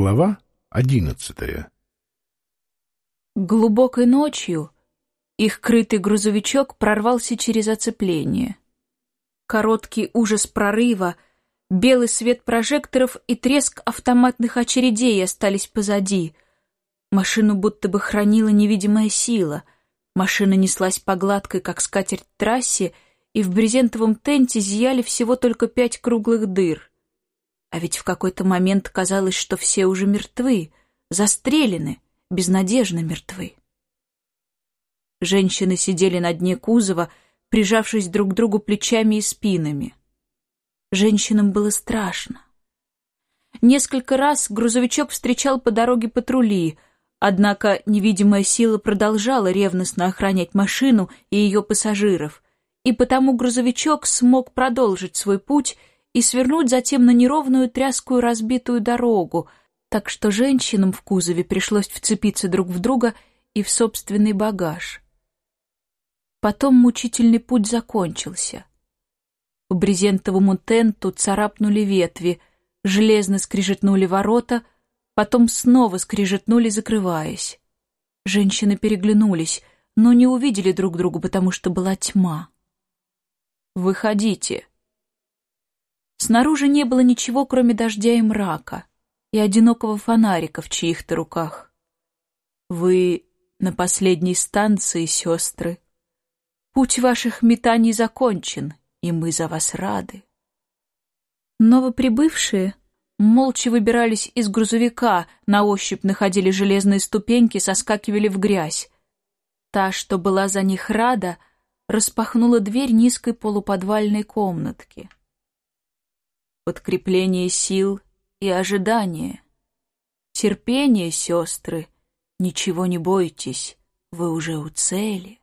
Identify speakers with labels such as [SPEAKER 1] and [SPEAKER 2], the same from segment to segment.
[SPEAKER 1] Глава одиннадцатая
[SPEAKER 2] Глубокой ночью их крытый грузовичок прорвался через оцепление. Короткий ужас прорыва, белый свет прожекторов и треск автоматных очередей остались позади. Машину будто бы хранила невидимая сила. Машина неслась по гладкой, как скатерть, трассе, и в брезентовом тенте зияли всего только пять круглых дыр. А ведь в какой-то момент казалось, что все уже мертвы, застрелены, безнадежно мертвы. Женщины сидели на дне кузова, прижавшись друг к другу плечами и спинами. Женщинам было страшно. Несколько раз грузовичок встречал по дороге патрули, однако невидимая сила продолжала ревностно охранять машину и ее пассажиров, и потому грузовичок смог продолжить свой путь и свернуть затем на неровную тряскую разбитую дорогу, так что женщинам в кузове пришлось вцепиться друг в друга и в собственный багаж. Потом мучительный путь закончился. По брезентовому тенту царапнули ветви, железно скрижетнули ворота, потом снова скрижетнули, закрываясь. Женщины переглянулись, но не увидели друг друга, потому что была тьма. «Выходите», Снаружи не было ничего, кроме дождя и мрака, и одинокого фонарика в чьих-то руках. Вы на последней станции, сестры. Путь ваших метаний закончен, и мы за вас рады. Новоприбывшие молча выбирались из грузовика, на ощупь находили железные ступеньки, соскакивали в грязь. Та, что была за них рада, распахнула дверь низкой полуподвальной комнатки подкрепление сил и ожидание. Терпение, сестры, ничего не бойтесь, вы уже у цели.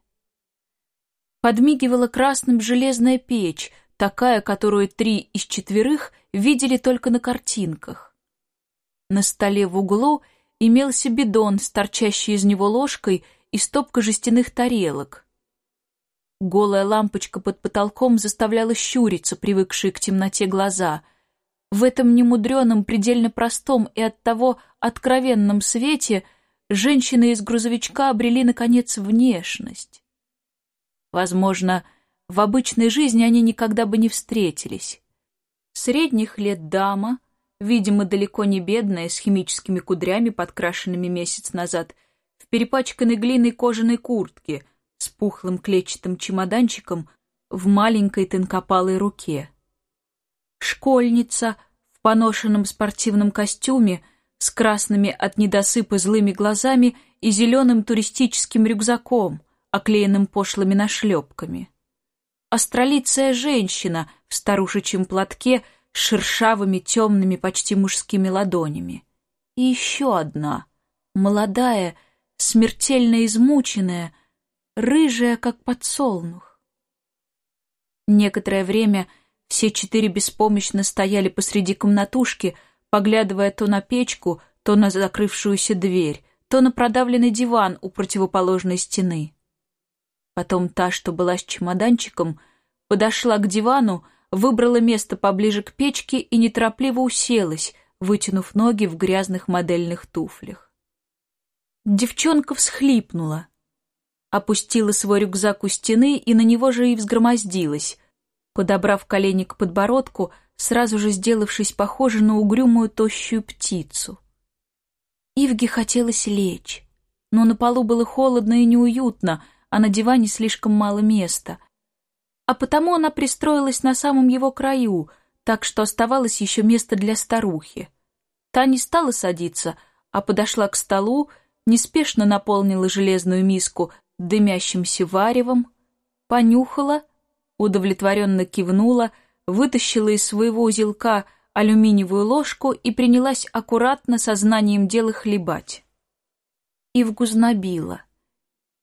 [SPEAKER 2] Подмигивала красным железная печь, такая, которую три из четверых видели только на картинках. На столе в углу имелся бидон с торчащей из него ложкой и стопка жестяных тарелок. Голая лампочка под потолком заставляла щуриться привыкшие к темноте глаза — в этом немудреном, предельно простом и оттого откровенном свете женщины из грузовичка обрели, наконец, внешность. Возможно, в обычной жизни они никогда бы не встретились. Средних лет дама, видимо, далеко не бедная, с химическими кудрями, подкрашенными месяц назад, в перепачканной глиной кожаной куртке, с пухлым клетчатым чемоданчиком в маленькой тонкопалой руке. Школьница поношенном спортивном костюме с красными от недосыпа злыми глазами и зеленым туристическим рюкзаком, оклеенным пошлыми нашлепками. Астролицая женщина в старушечьем платке с шершавыми темными почти мужскими ладонями. И еще одна, молодая, смертельно измученная, рыжая, как подсолнух. Некоторое время все четыре беспомощно стояли посреди комнатушки, поглядывая то на печку, то на закрывшуюся дверь, то на продавленный диван у противоположной стены. Потом та, что была с чемоданчиком, подошла к дивану, выбрала место поближе к печке и неторопливо уселась, вытянув ноги в грязных модельных туфлях. Девчонка всхлипнула, опустила свой рюкзак у стены и на него же и взгромоздилась, подобрав колени к подбородку, сразу же сделавшись похожей на угрюмую тощую птицу. Ивге хотелось лечь, но на полу было холодно и неуютно, а на диване слишком мало места. А потому она пристроилась на самом его краю, так что оставалось еще место для старухи. Та не стала садиться, а подошла к столу, неспешно наполнила железную миску дымящимся варевом, понюхала — удовлетворенно кивнула, вытащила из своего узелка алюминиевую ложку и принялась аккуратно сознанием дела хлебать. Ивгу знобила.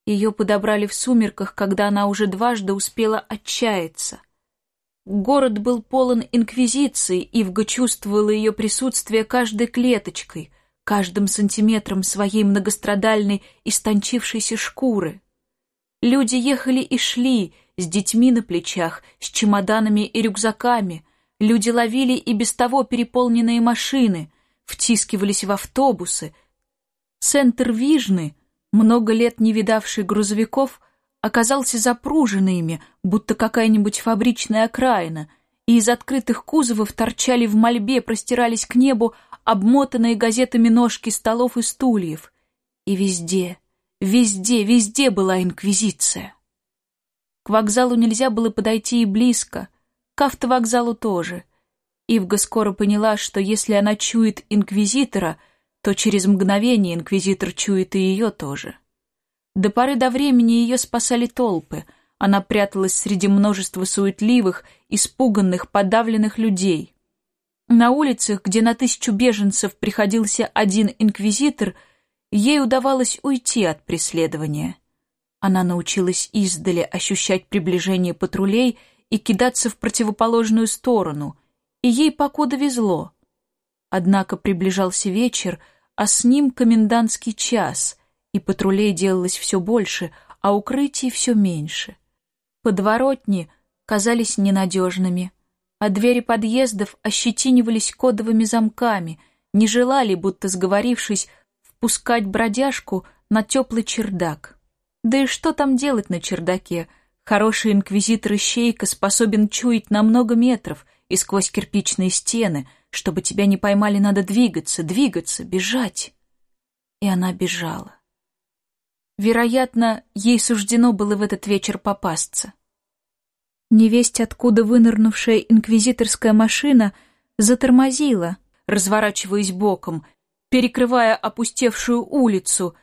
[SPEAKER 2] Ее подобрали в сумерках, когда она уже дважды успела отчаяться. Город был полон инквизиции, Ивга чувствовала ее присутствие каждой клеточкой, каждым сантиметром своей многострадальной, истончившейся шкуры. Люди ехали и шли, с детьми на плечах, с чемоданами и рюкзаками. Люди ловили и без того переполненные машины. втискивались в автобусы. Центр Вижны, много лет не видавший грузовиков, оказался запруженный ими, будто какая-нибудь фабричная окраина, и из открытых кузовов торчали в мольбе, простирались к небу обмотанные газетами ножки столов и стульев. И везде, везде, везде была инквизиция. К вокзалу нельзя было подойти и близко, к автовокзалу тоже. Ивга скоро поняла, что если она чует инквизитора, то через мгновение инквизитор чует и ее тоже. До поры до времени ее спасали толпы. Она пряталась среди множества суетливых, испуганных, подавленных людей. На улицах, где на тысячу беженцев приходился один инквизитор, ей удавалось уйти от преследования. Она научилась издали ощущать приближение патрулей и кидаться в противоположную сторону, и ей покуда везло. Однако приближался вечер, а с ним комендантский час, и патрулей делалось все больше, а укрытий все меньше. Подворотни казались ненадежными, а двери подъездов ощетинивались кодовыми замками, не желали, будто сговорившись, впускать бродяжку на теплый чердак. Да и что там делать на чердаке? Хороший инквизитор Ищейка способен чуять на много метров и сквозь кирпичные стены. Чтобы тебя не поймали, надо двигаться, двигаться, бежать. И она бежала. Вероятно, ей суждено было в этот вечер попасться. Невесть, откуда вынырнувшая инквизиторская машина, затормозила, разворачиваясь боком, перекрывая опустевшую улицу,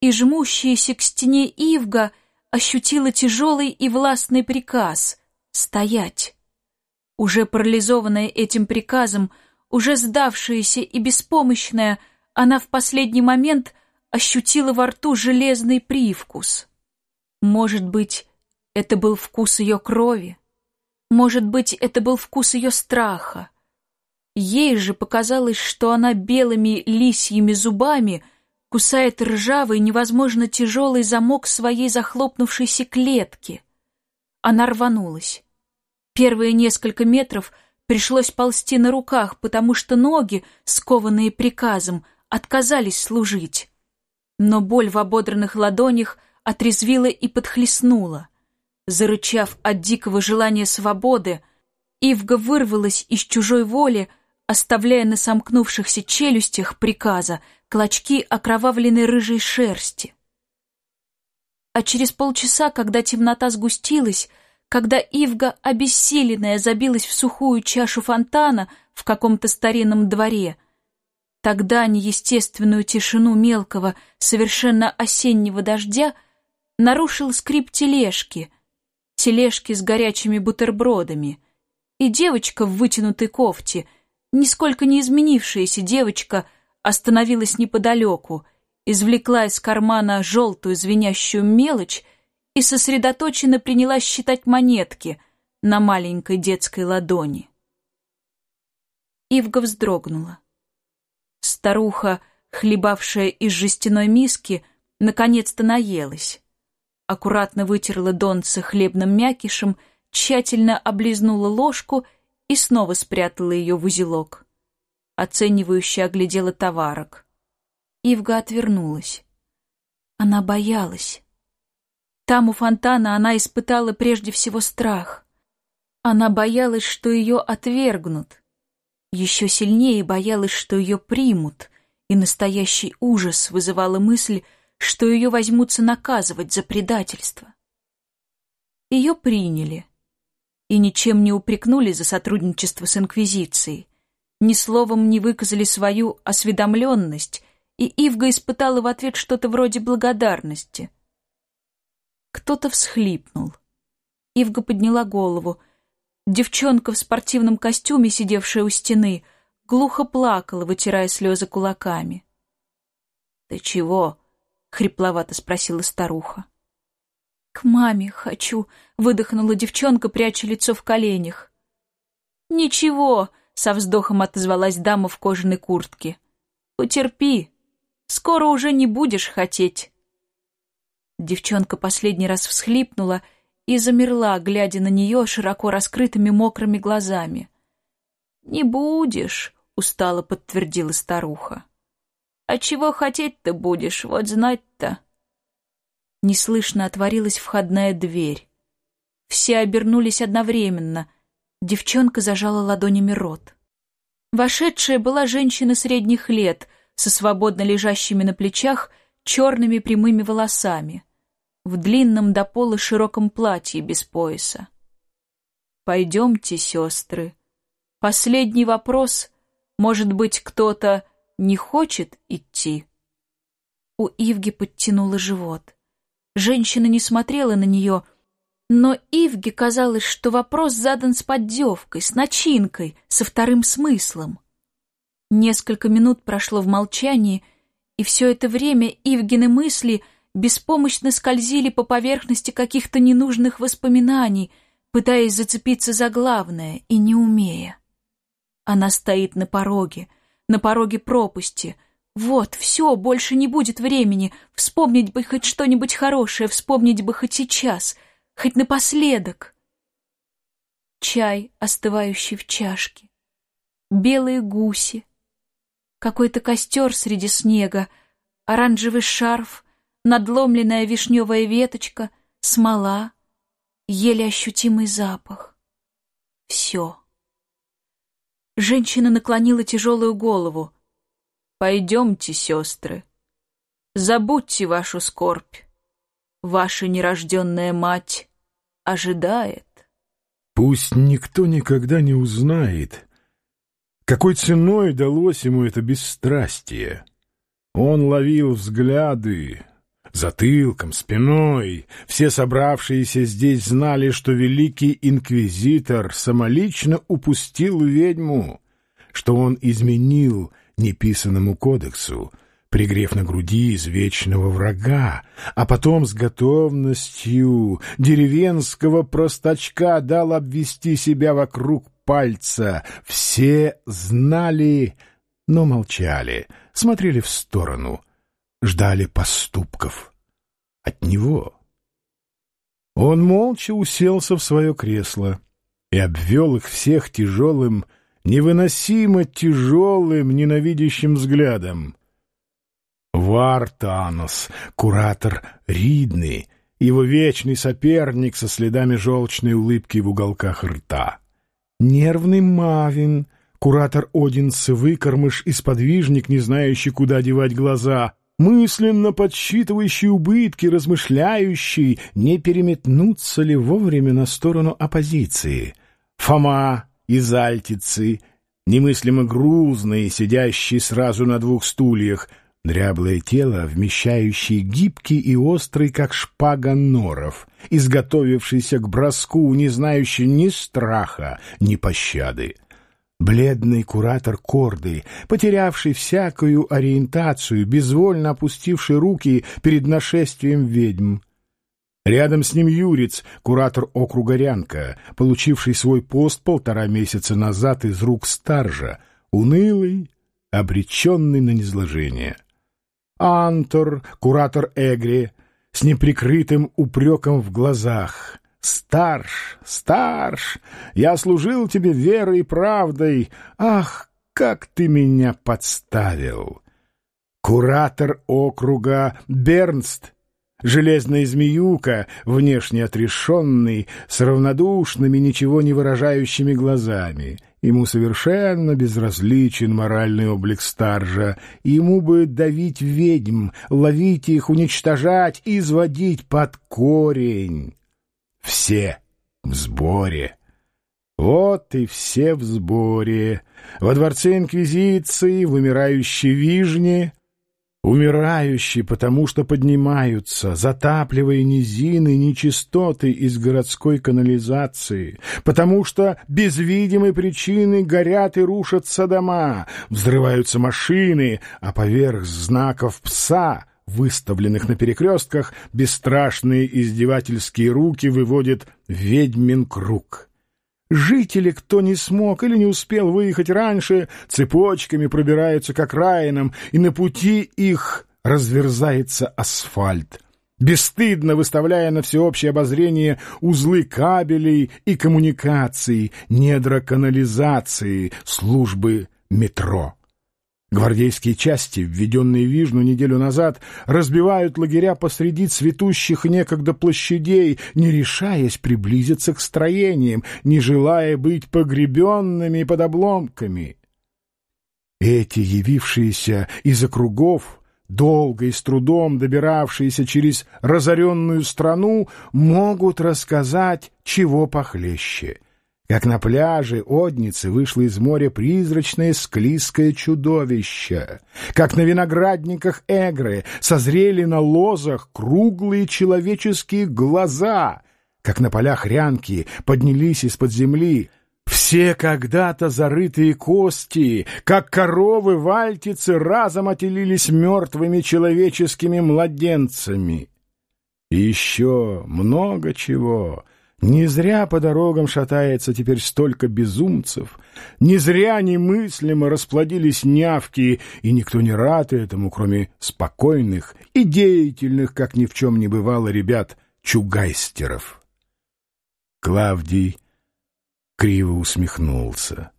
[SPEAKER 2] и жмущаяся к стене Ивга ощутила тяжелый и властный приказ — стоять. Уже парализованная этим приказом, уже сдавшаяся и беспомощная, она в последний момент ощутила во рту железный привкус. Может быть, это был вкус ее крови? Может быть, это был вкус ее страха? Ей же показалось, что она белыми лисьими зубами кусает ржавый, невозможно тяжелый замок своей захлопнувшейся клетки. Она рванулась. Первые несколько метров пришлось ползти на руках, потому что ноги, скованные приказом, отказались служить но боль в ободранных ладонях отрезвила и подхлестнула. Зарычав от дикого желания свободы, Ивга вырвалась из чужой воли, оставляя на сомкнувшихся челюстях приказа клочки окровавленной рыжей шерсти. А через полчаса, когда темнота сгустилась, когда Ивга, обессиленная, забилась в сухую чашу фонтана в каком-то старинном дворе — Тогда неестественную тишину мелкого, совершенно осеннего дождя нарушил скрип тележки, тележки с горячими бутербродами, и девочка в вытянутой кофте, нисколько не изменившаяся девочка, остановилась неподалеку, извлекла из кармана желтую звенящую мелочь и сосредоточенно принялась считать монетки на маленькой детской ладони. Ивга вздрогнула. Старуха, хлебавшая из жестяной миски, наконец-то наелась. Аккуратно вытерла донце хлебным мякишем, тщательно облизнула ложку и снова спрятала ее в узелок. Оценивающе оглядела товарок. Ивга отвернулась. Она боялась. Там у фонтана она испытала прежде всего страх. Она боялась, что ее отвергнут, еще сильнее боялась, что ее примут, и настоящий ужас вызывала мысль, что ее возьмутся наказывать за предательство. Ее приняли и ничем не упрекнули за сотрудничество с Инквизицией, ни словом не выказали свою осведомленность, и Ивга испытала в ответ что-то вроде благодарности. Кто-то всхлипнул. Ивга подняла голову — Девчонка в спортивном костюме, сидевшая у стены, глухо плакала, вытирая слезы кулаками. «Ты чего?» — хрипловато спросила старуха. «К маме хочу», — выдохнула девчонка, пряча лицо в коленях. «Ничего», — со вздохом отозвалась дама в кожаной куртке. «Потерпи, скоро уже не будешь хотеть». Девчонка последний раз всхлипнула — и замерла, глядя на нее широко раскрытыми мокрыми глазами. «Не будешь», — устало подтвердила старуха. «А чего хотеть-то будешь, вот знать-то?» Неслышно отворилась входная дверь. Все обернулись одновременно. Девчонка зажала ладонями рот. Вошедшая была женщина средних лет, со свободно лежащими на плечах черными прямыми волосами, в длинном до пола широком платье без пояса. «Пойдемте, сестры. Последний вопрос. Может быть, кто-то не хочет идти?» У Ивги подтянуло живот. Женщина не смотрела на нее, но Ивге казалось, что вопрос задан с поддевкой, с начинкой, со вторым смыслом. Несколько минут прошло в молчании, и все это время Ивгины мысли беспомощно скользили по поверхности каких-то ненужных воспоминаний, пытаясь зацепиться за главное и не умея. Она стоит на пороге, на пороге пропасти. Вот, все, больше не будет времени. Вспомнить бы хоть что-нибудь хорошее, вспомнить бы хоть сейчас — хоть напоследок. Чай, остывающий в чашке, белые гуси, какой-то костер среди снега, оранжевый шарф, надломленная вишневая веточка, смола, еле ощутимый запах. Все. Женщина наклонила тяжелую голову. «Пойдемте, сестры, забудьте вашу скорбь. Ваша нерожденная мать ожидает.
[SPEAKER 1] Пусть никто никогда не узнает, какой ценой далось ему это бесстрастие. Он ловил взгляды, затылком, спиной. Все собравшиеся здесь знали, что великий инквизитор самолично упустил ведьму, что он изменил неписанному кодексу, пригрев на груди извечного врага, а потом с готовностью деревенского простачка дал обвести себя вокруг пальца. Все знали, но молчали, смотрели в сторону, ждали поступков от него. Он молча уселся в свое кресло и обвел их всех тяжелым, невыносимо тяжелым, ненавидящим взглядом. Вартанос, куратор Ридный, его вечный соперник со следами желчной улыбки в уголках рта. Нервный Мавин, куратор Одинс, выкормыш и сподвижник, не знающий, куда девать глаза, мысленно подсчитывающий убытки, размышляющий, не переметнуться ли вовремя на сторону оппозиции. Фома из Альтицы, немыслимо грузный, сидящий сразу на двух стульях — Дряблое тело, вмещающее гибкий и острый, как шпага норов, изготовившийся к броску, не знающий ни страха, ни пощады. Бледный куратор Корды, потерявший всякую ориентацию, безвольно опустивший руки перед нашествием ведьм. Рядом с ним Юриц, куратор округа Рянка, получивший свой пост полтора месяца назад из рук старжа, унылый, обреченный на низложение. Антор, куратор Эгри, с неприкрытым упреком в глазах. «Старш, старш, я служил тебе верой и правдой. Ах, как ты меня подставил!» Куратор округа Бернст, железная змеюка, внешне отрешенный, с равнодушными, ничего не выражающими глазами — Ему совершенно безразличен моральный облик старжа, ему бы давить ведьм, ловить их, уничтожать, изводить под корень. Все в сборе. Вот и все в сборе. Во дворце Инквизиции, в умирающей Вижне, Умирающие, потому что поднимаются, затапливая низины нечистоты из городской канализации, потому что без видимой причины горят и рушатся дома, взрываются машины, а поверх знаков пса, выставленных на перекрестках, бесстрашные издевательские руки выводят ведьмин круг. Жители, кто не смог или не успел выехать раньше, цепочками пробираются к окраинам, и на пути их разверзается асфальт, бесстыдно выставляя на всеобщее обозрение узлы кабелей и коммуникаций, недра канализации, службы метро. Гвардейские части, введенные в Вижну неделю назад, разбивают лагеря посреди цветущих некогда площадей, не решаясь приблизиться к строениям, не желая быть погребенными под обломками. Эти, явившиеся из округов, долго и с трудом добиравшиеся через разоренную страну, могут рассказать, чего похлеще — как на пляже Одницы вышло из моря призрачное склизкое чудовище, как на виноградниках Эгры созрели на лозах круглые человеческие глаза, как на полях Рянки поднялись из-под земли все когда-то зарытые кости, как коровы вальтицы разом отелились мертвыми человеческими младенцами. И еще много чего — не зря по дорогам шатается теперь столько безумцев, не зря немыслимо расплодились нявки, и никто не рад этому, кроме спокойных и деятельных, как ни в чем не бывало, ребят чугайстеров. Клавдий криво усмехнулся.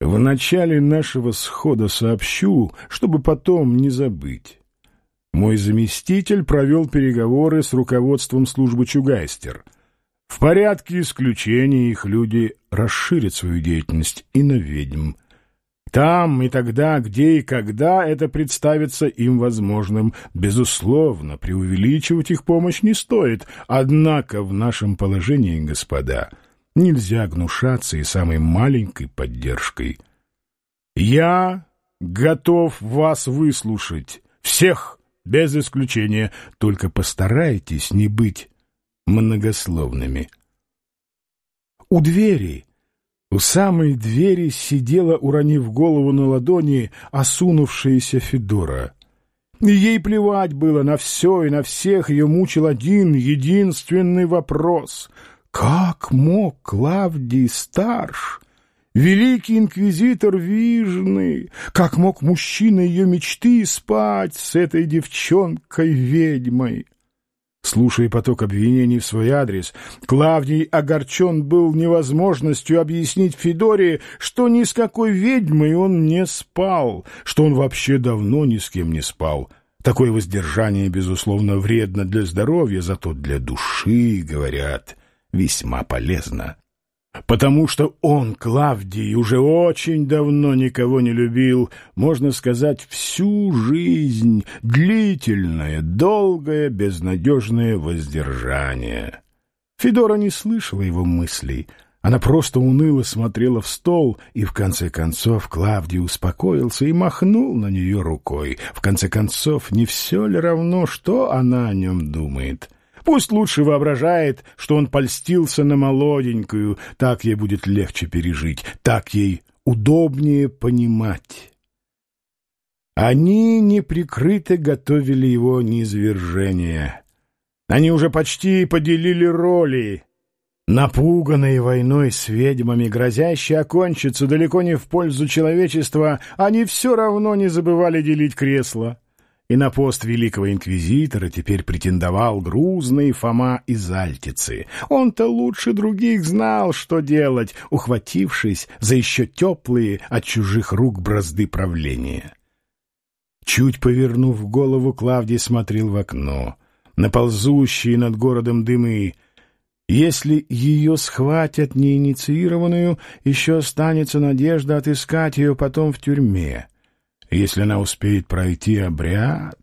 [SPEAKER 1] В начале нашего схода сообщу, чтобы потом не забыть. Мой заместитель провел переговоры с руководством службы Чугайстер. В порядке исключения их люди расширят свою деятельность и на ведьм. Там и тогда, где и когда это представится им возможным. Безусловно, преувеличивать их помощь не стоит. Однако в нашем положении, господа, нельзя гнушаться и самой маленькой поддержкой. Я готов вас выслушать. Всех! Без исключения, только постарайтесь не быть многословными. У двери, у самой двери сидела, уронив голову на ладони, осунувшаяся Федора. ей плевать было на все и на всех, ее мучил один единственный вопрос. Как мог Клавдий Старш Великий инквизитор Вижны, как мог мужчина ее мечты спать с этой девчонкой-ведьмой? Слушая поток обвинений в свой адрес, Клавдий огорчен был невозможностью объяснить Федоре, что ни с какой ведьмой он не спал, что он вообще давно ни с кем не спал. Такое воздержание, безусловно, вредно для здоровья, зато для души, говорят, весьма полезно. Потому что он, Клавдий, уже очень давно никого не любил, можно сказать, всю жизнь, длительное, долгое, безнадежное воздержание. Федора не слышала его мыслей, она просто уныло смотрела в стол, и в конце концов Клавдий успокоился и махнул на нее рукой. В конце концов, не все ли равно, что она о нем думает — Пусть лучше воображает, что он польстился на молоденькую, так ей будет легче пережить, так ей удобнее понимать. Они неприкрыто готовили его низвержение. Они уже почти поделили роли. Напуганные войной с ведьмами, грозящие окончиться далеко не в пользу человечества, они все равно не забывали делить кресла и на пост великого инквизитора теперь претендовал грузный Фома из Альтицы. Он-то лучше других знал, что делать, ухватившись за еще теплые от чужих рук бразды правления. Чуть повернув голову, Клавдий смотрел в окно, на ползущие над городом дымы. Если ее схватят неинициированную, еще останется надежда отыскать ее потом в тюрьме. Если она успеет пройти обряд...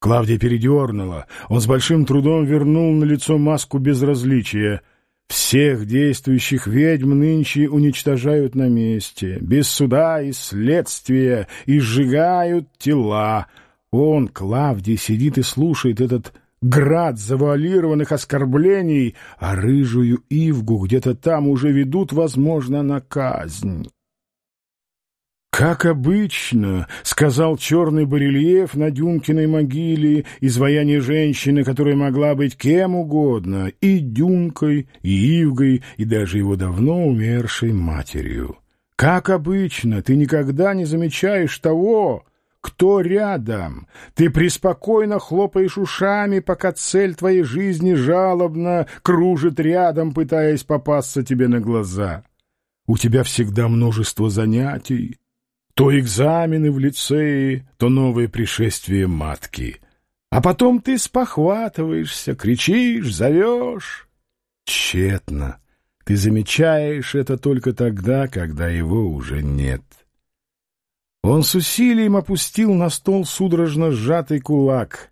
[SPEAKER 1] Клавдия передернула. Он с большим трудом вернул на лицо маску безразличия. Всех действующих ведьм нынче уничтожают на месте, без суда и следствия, и сжигают тела. Он, Клавдий, сидит и слушает этот град завуалированных оскорблений, а рыжую Ивгу где-то там уже ведут, возможно, на казнь. «Как обычно», — сказал черный барельеф на Дюнкиной могиле, изваяние женщины, которая могла быть кем угодно, и Дюнкой, и Ивгой, и даже его давно умершей матерью. «Как обычно, ты никогда не замечаешь того, кто рядом. Ты преспокойно хлопаешь ушами, пока цель твоей жизни жалобно кружит рядом, пытаясь попасться тебе на глаза». У тебя всегда множество занятий. То экзамены в лицее, то новое пришествие матки. А потом ты спохватываешься, кричишь, зовешь. Тщетно. Ты замечаешь это только тогда, когда его уже нет. Он с усилием опустил на стол судорожно сжатый кулак.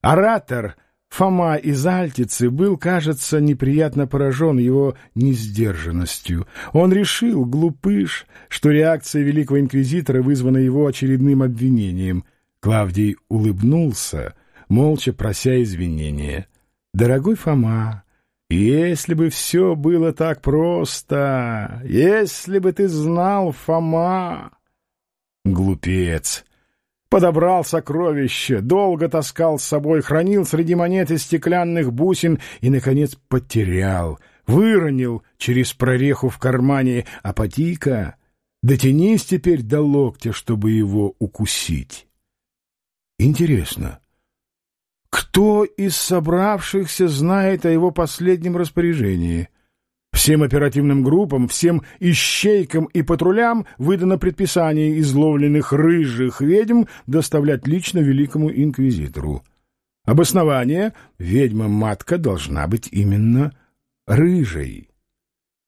[SPEAKER 1] Оратор Фома из Альтицы был, кажется, неприятно поражен его несдержанностью. Он решил, глупыш, что реакция великого инквизитора вызвана его очередным обвинением. Клавдий улыбнулся, молча прося извинения. «Дорогой Фома, если бы все было так просто, если бы ты знал, Фома...» Глупец! Подобрал сокровище, долго таскал с собой, хранил среди монет и стеклянных бусин и, наконец, потерял, выронил через прореху в кармане, а потика дотянись теперь до локтя, чтобы его укусить. Интересно, кто из собравшихся знает о его последнем распоряжении? Всем оперативным группам, всем ищейкам и патрулям выдано предписание изловленных рыжих ведьм доставлять лично великому инквизитору. Обоснование — ведьма-матка должна быть именно рыжей.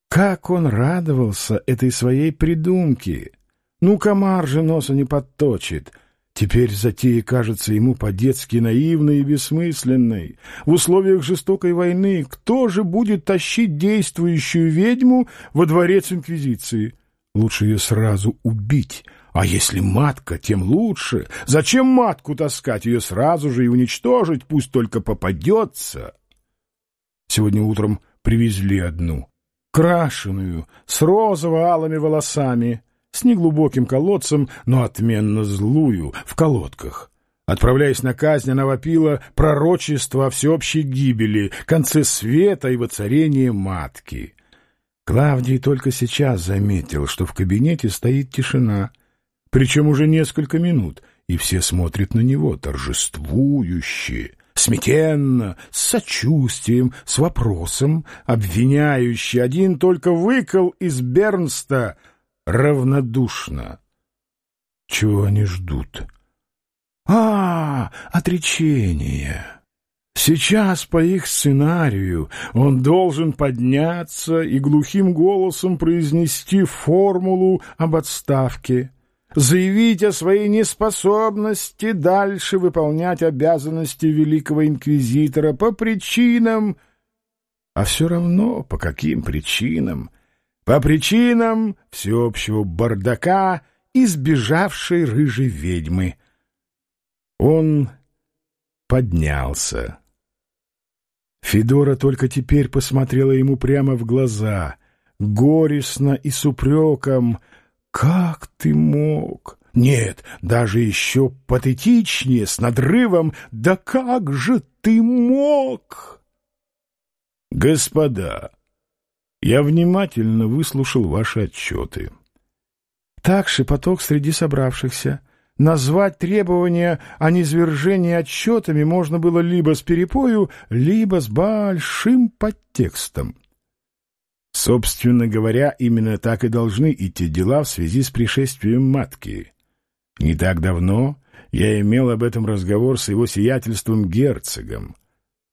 [SPEAKER 1] Как он радовался этой своей придумке! Ну, комар же носа не подточит — Теперь затея кажется ему по-детски наивной и бессмысленной. В условиях жестокой войны кто же будет тащить действующую ведьму во дворец Инквизиции? Лучше ее сразу убить. А если матка, тем лучше. Зачем матку таскать? Ее сразу же и уничтожить, пусть только попадется. Сегодня утром привезли одну, крашеную, с розово-алыми волосами с неглубоким колодцем, но отменно злую, в колодках. Отправляясь на казнь, она вопила пророчество о всеобщей гибели, конце света и воцарении матки. Клавдий только сейчас заметил, что в кабинете стоит тишина, причем уже несколько минут, и все смотрят на него торжествующе, смятенно, с сочувствием, с вопросом, обвиняющий один только выкол из Бернста — равнодушно. Чего они ждут? А, отречение. Сейчас по их сценарию он должен подняться и глухим голосом произнести формулу об отставке, заявить о своей неспособности дальше выполнять обязанности великого инквизитора по причинам, а все равно по каким причинам, по причинам всеобщего бардака избежавшей рыжей ведьмы. Он поднялся. Федора только теперь посмотрела ему прямо в глаза, горестно и с упреком. «Как ты мог?» Нет, даже еще патетичнее, с надрывом. «Да как же ты мог?» «Господа!» Я внимательно выслушал ваши отчеты. Так шепоток среди собравшихся. Назвать требования о низвержении отчетами можно было либо с перепою, либо с большим подтекстом. Собственно говоря, именно так и должны идти дела в связи с пришествием матки. Не так давно я имел об этом разговор с его сиятельством герцогом.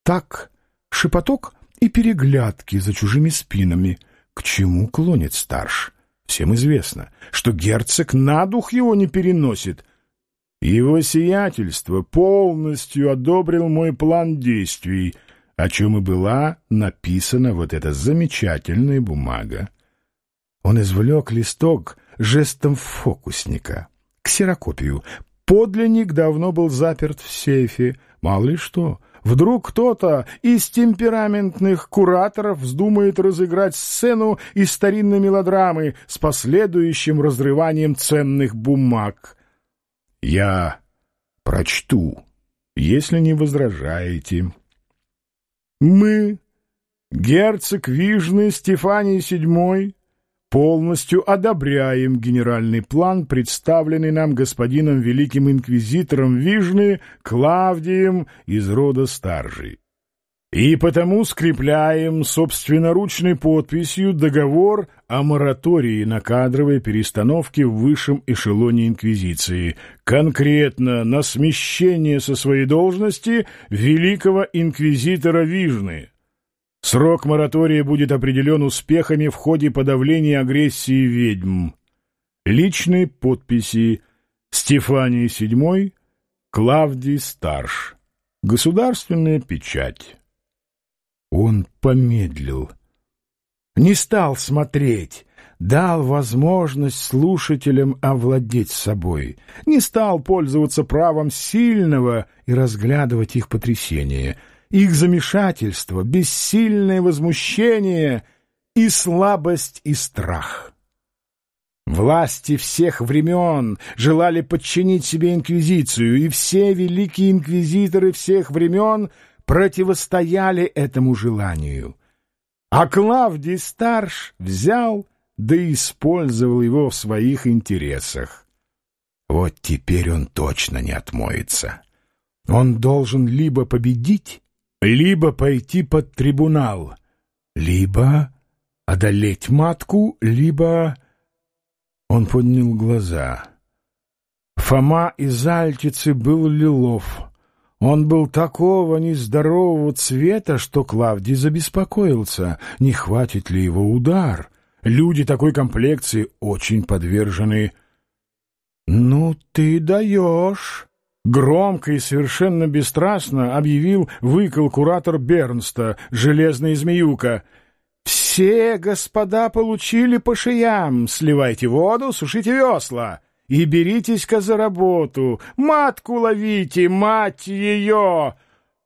[SPEAKER 1] Так, шепоток и переглядки за чужими спинами. К чему клонит старш? Всем известно, что герцог на дух его не переносит. Его сиятельство полностью одобрил мой план действий, о чем и была написана вот эта замечательная бумага. Он извлек листок жестом фокусника, ксерокопию. Подлинник давно был заперт в сейфе, мало ли что — Вдруг кто-то из темпераментных кураторов вздумает разыграть сцену из старинной мелодрамы с последующим разрыванием ценных бумаг. Я прочту, если не возражаете. Мы, герцог Вижный Стефаний VII, полностью одобряем генеральный план, представленный нам господином великим инквизитором Вижны Клавдием из рода Старжий. и потому скрепляем собственноручной подписью договор о моратории на кадровые перестановки в высшем эшелоне Инквизиции, конкретно на смещение со своей должности великого инквизитора Вижны. Срок моратория будет определен успехами в ходе подавления агрессии ведьм. Личные подписи Стефания VII, Клавдий Старш. Государственная печать. Он помедлил. Не стал смотреть, дал возможность слушателям овладеть собой, не стал пользоваться правом сильного и разглядывать их потрясение, их замешательство, бессильное возмущение и слабость и страх. Власти всех времен желали подчинить себе инквизицию, и все великие инквизиторы всех времен — противостояли этому желанию. А Клавдий Старш взял да использовал его в своих интересах. Вот теперь он точно не отмоется. Он должен либо победить, либо пойти под трибунал, либо одолеть матку, либо... Он поднял глаза. Фома из Альтицы был лилов — он был такого нездорового цвета, что Клавдий забеспокоился, не хватит ли его удар. Люди такой комплекции очень подвержены. «Ну ты даешь!» Громко и совершенно бесстрастно объявил выкол куратор Бернста, железная змеюка. «Все господа получили по шеям, сливайте воду, сушите весла!» и беритесь-ка за работу. Матку ловите, мать ее!»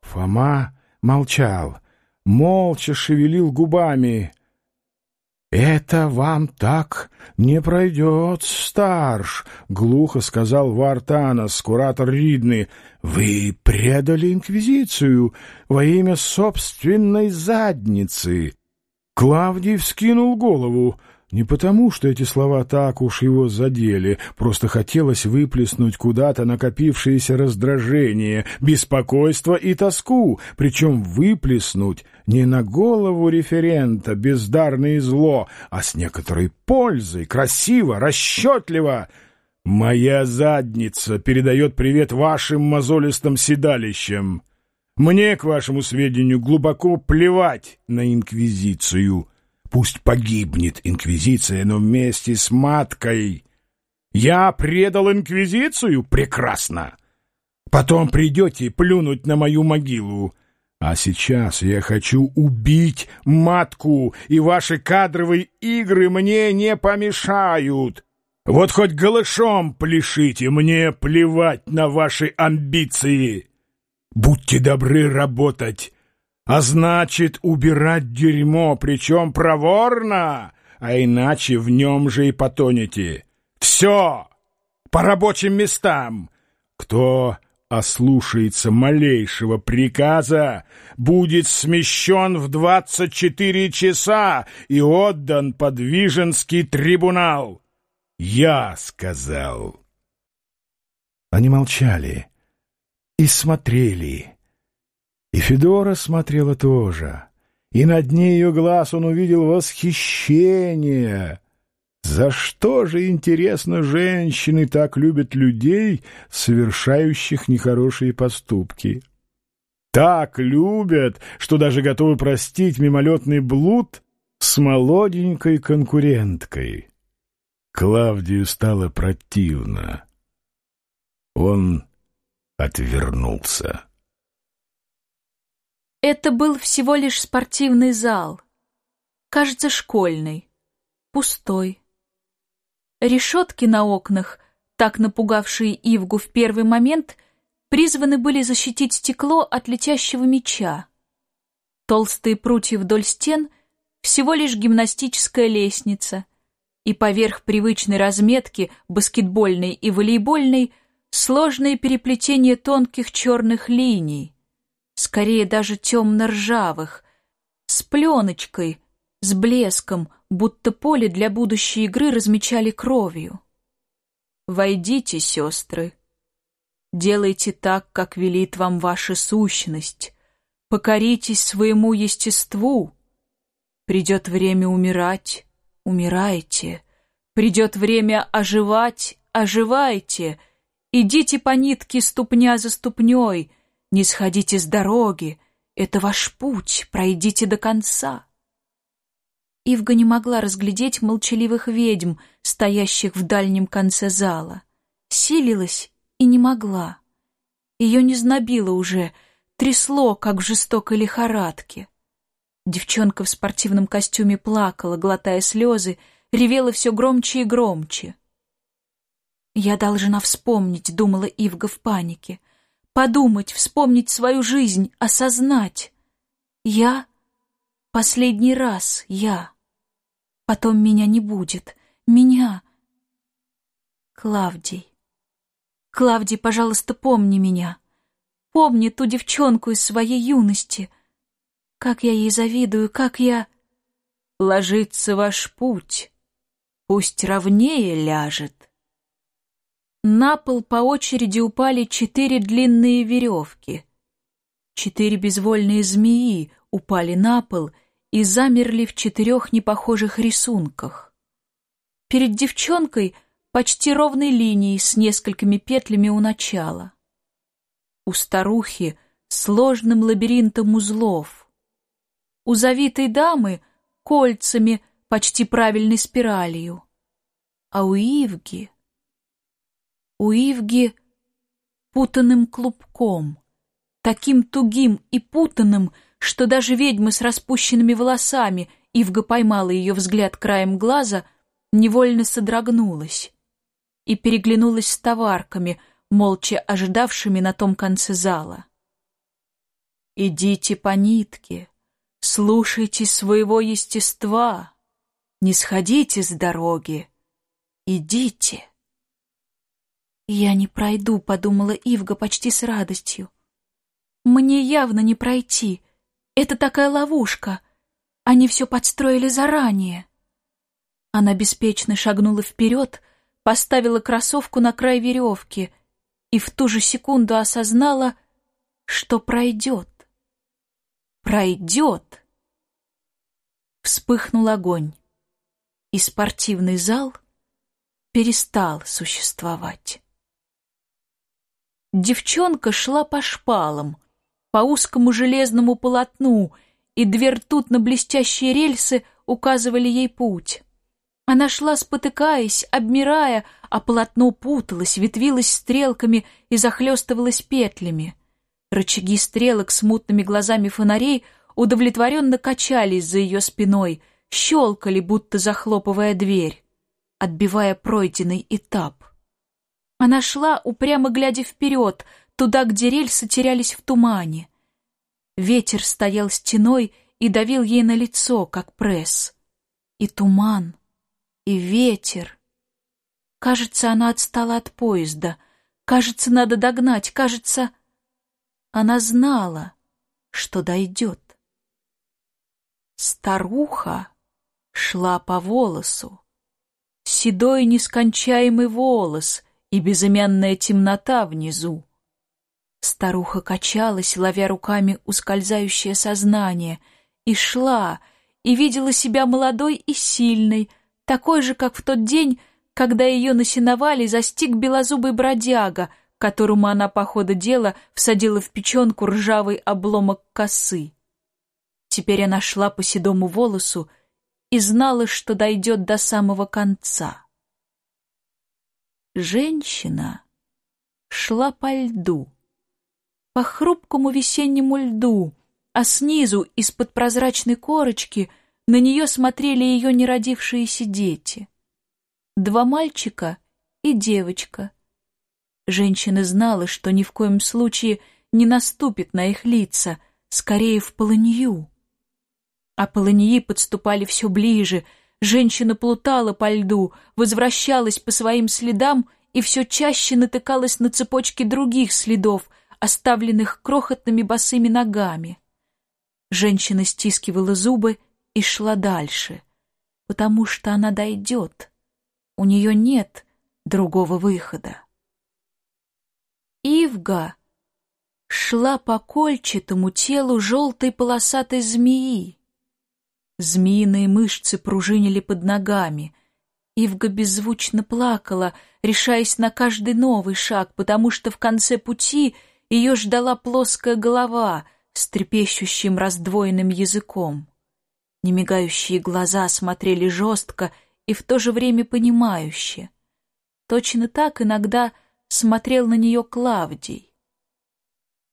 [SPEAKER 1] Фома молчал, молча шевелил губами. «Это вам так не пройдет, старш», — глухо сказал Вартанас, куратор Ридны. «Вы предали Инквизицию во имя собственной задницы». Клавдий вскинул голову. Не потому, что эти слова так уж его задели, просто хотелось выплеснуть куда-то накопившееся раздражение, беспокойство и тоску, причем выплеснуть не на голову референта бездарное зло, а с некоторой пользой, красиво, расчетливо. «Моя задница передает привет вашим мозолистым седалищам. Мне, к вашему сведению, глубоко плевать на инквизицию». Пусть погибнет Инквизиция, но вместе с маткой. Я предал Инквизицию? Прекрасно! Потом придете плюнуть на мою могилу. А сейчас я хочу убить матку, и ваши кадровые игры мне не помешают. Вот хоть голышом пляшите, мне плевать на ваши амбиции. Будьте добры работать, а значит, убирать дерьмо, причем проворно, а иначе в нем же и потонете. Все! По рабочим местам! Кто ослушается малейшего приказа, будет смещен в двадцать четыре часа и отдан под Виженский трибунал. Я сказал. Они молчали и смотрели, и Федора смотрела тоже, и на дне ее глаз он увидел восхищение. За что же, интересно, женщины так любят людей, совершающих нехорошие поступки? Так любят, что даже готовы простить мимолетный блуд с молоденькой конкуренткой. Клавдию стало противно. Он отвернулся.
[SPEAKER 2] Это был всего лишь спортивный зал. Кажется, школьный. Пустой. Решетки на окнах, так напугавшие Ивгу в первый момент, призваны были защитить стекло от летящего мяча. Толстые прутья вдоль стен — всего лишь гимнастическая лестница, и поверх привычной разметки, баскетбольной и волейбольной, сложное переплетение тонких черных линий — скорее даже темно-ржавых, с пленочкой, с блеском, будто поле для будущей игры размечали кровью. «Войдите, сестры. Делайте так, как велит вам ваша сущность. покоритесь своему естеству. Придет время умирать, умирайте. Придет время оживать, оживайте. Идите по нитке ступня за ступней, не сходите с дороги. Это ваш путь, пройдите до конца. Ивга не могла разглядеть молчаливых ведьм, стоящих в дальнем конце зала. Силилась и не могла. Ее не знобило уже, трясло, как в жестокой лихорадке. Девчонка в спортивном костюме плакала, глотая слезы, ревела все громче и громче. «Я должна вспомнить», — думала Ивга в панике. «Подумать, вспомнить свою жизнь, осознать. Я — последний раз я. Потом меня не будет. Меня...» Клавдий. Клавдий, пожалуйста, помни меня. Помни ту девчонку из своей юности. Как я ей завидую, как я... Ложится ваш путь, пусть ровнее ляжет. На пол по очереди упали четыре длинные веревки. Четыре безвольные змеи упали на пол и замерли в четырех непохожих рисунках. Перед девчонкой — почти ровной линией с несколькими петлями у начала. У старухи сложным лабиринтом узлов. У завитой дамы кольцами почти правильной спиралью. А у Ивги... У Ивги путанным клубком, таким тугим и путанным, что даже ведьмы с распущенными волосами, Ивга поймала ее взгляд краем глаза, невольно содрогнулась и переглянулась с товарками, молча ожидавшими на том конце зала. «Идите по нитке, слушайте своего естества, не сходите с дороги, идите». «Я не пройду», — подумала Ивга почти с радостью. «Мне явно не пройти. Это такая ловушка. Они все подстроили заранее». Она беспечно шагнула вперед, поставила кроссовку на край веревки и в ту же секунду осознала, что пройдет. Пройдет. Вспыхнул огонь, и спортивный зал перестал существовать. Девчонка шла по шпалам, по узкому железному полотну, и две ртутно-блестящие рельсы указывали ей путь. Она шла, спотыкаясь, обмирая, а полотно путалось, ветвилось стрелками и захлестывалось петлями. Рычаги стрелок с мутными глазами фонарей удовлетворенно качались за ее спиной, щелкали, будто захлопывая дверь, отбивая пройденный этап. Она шла, упрямо глядя вперед, туда, где рельсы терялись в тумане. Ветер стоял стеной и давил ей на лицо, как пресс. И туман и ветер. Кажется, она отстала от поезда. Кажется, надо догнать. Кажется, она знала, что дойдет. Старуха шла по волосу. Седой нескончаемый волос и безымянная темнота внизу. Старуха качалась, ловя руками ускользающее сознание, и шла, и видела себя молодой и сильной, такой же, как в тот день, когда ее на сеновале застиг белозубый бродяга, которому она по ходу дела всадила в печенку ржавый обломок косы. Теперь она шла по седому волосу и знала, что дойдет до самого конца. Женщина шла по льду, по хрупкому весеннему льду, а снизу, из-под прозрачной корочки — на нее смотрели ее неродившиеся дети. Два мальчика и девочка. Женщина знала, что ни в коем случае не наступит на их лица, скорее в полынью. А полыньи подступали все ближе, женщина плутала по льду, возвращалась по своим следам и все чаще натыкалась на цепочки других следов, оставленных крохотными босыми ногами. Женщина стискивала зубы и шла дальше, потому что она дойдет. У нее нет другого выхода. Ивга шла по кольчатому телу желтой полосатой змеи. Змеиные мышцы пружинили под ногами. Ивга беззвучно плакала, решаясь на каждый новый шаг, потому что в конце пути ее ждала плоская голова с трепещущим раздвоенным языком. Немигающие глаза смотрели жестко и в то же время понимающе. Точно так иногда смотрел на нее Клавдий.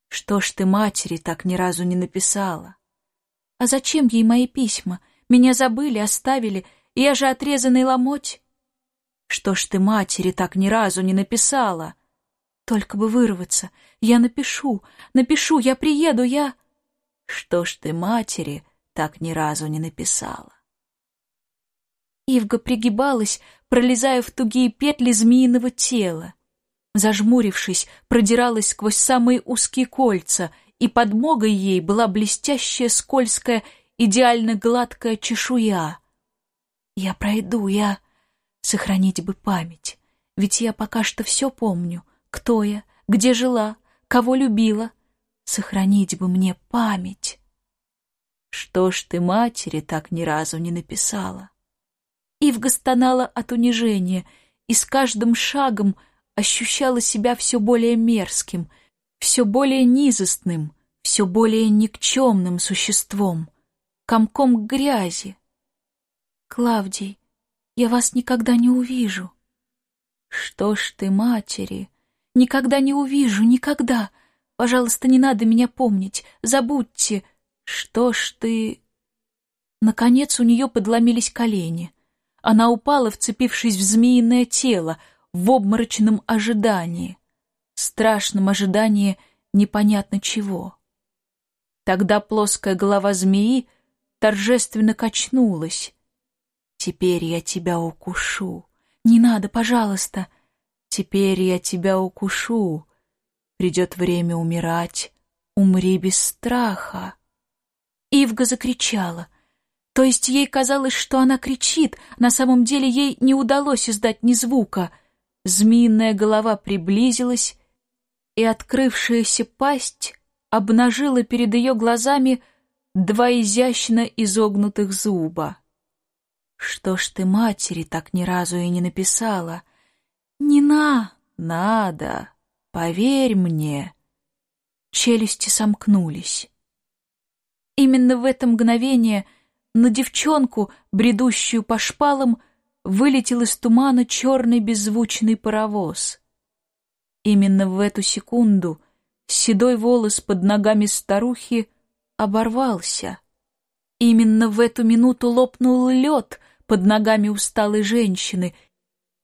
[SPEAKER 2] Что ж ты матери так ни разу не написала? А зачем ей мои письма? Меня забыли, оставили, я же отрезанный ломоть. Что ж ты матери так ни разу не написала? Только бы вырваться. Я напишу, напишу, я приеду, я... Что ж ты матери так ни разу не написала? Ивга пригибалась, пролезая в тугие петли змеиного тела зажмурившись, продиралась сквозь самые узкие кольца, и подмогой ей была блестящая, скользкая, идеально гладкая чешуя. Я пройду, я... Сохранить бы память, ведь я пока что все помню. Кто я, где жила, кого любила. Сохранить бы мне память. Что ж ты матери так ни разу не написала? Ивга стонала от унижения, и с каждым шагом — ощущала себя все более мерзким, все более низостным, все более никчемным существом, комком грязи. «Клавдий, я вас никогда не увижу». «Что ж ты, матери, никогда не увижу, никогда. Пожалуйста, не надо меня помнить, забудьте. Что ж ты...» Наконец у нее подломились колени. Она упала, вцепившись в змеиное тело, в обморочном ожидании, страшном ожидании непонятно чего. Тогда плоская голова змеи торжественно качнулась. «Теперь я тебя укушу. Не надо, пожалуйста. Теперь я тебя укушу. Придет время умирать. Умри без страха». Ивга закричала. То есть ей казалось, что она кричит, на самом деле ей не удалось издать ни звука — Змеиная голова приблизилась, и открывшаяся пасть обнажила перед ее глазами два изящно изогнутых зуба. «Что ж ты матери так ни разу и не написала?» «Не на, надо, поверь мне». Челюсти сомкнулись. Именно в это мгновение на девчонку, бредущую по шпалам, вылетел из тумана черный беззвучный паровоз. Именно в эту секунду седой волос под ногами старухи оборвался. Именно в эту минуту лопнул лед под ногами усталой женщины,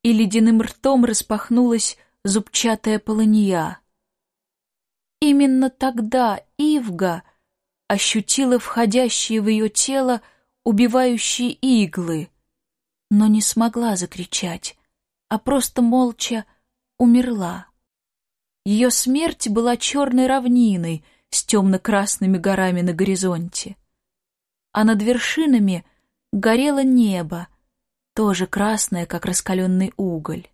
[SPEAKER 2] и ледяным ртом распахнулась зубчатая полынья. Именно тогда Ивга ощутила входящие в ее тело убивающие иглы — но не смогла закричать, а просто молча умерла. Ее смерть была черной равниной с темно-красными горами на горизонте. А над вершинами горело небо, тоже красное, как раскаленный уголь.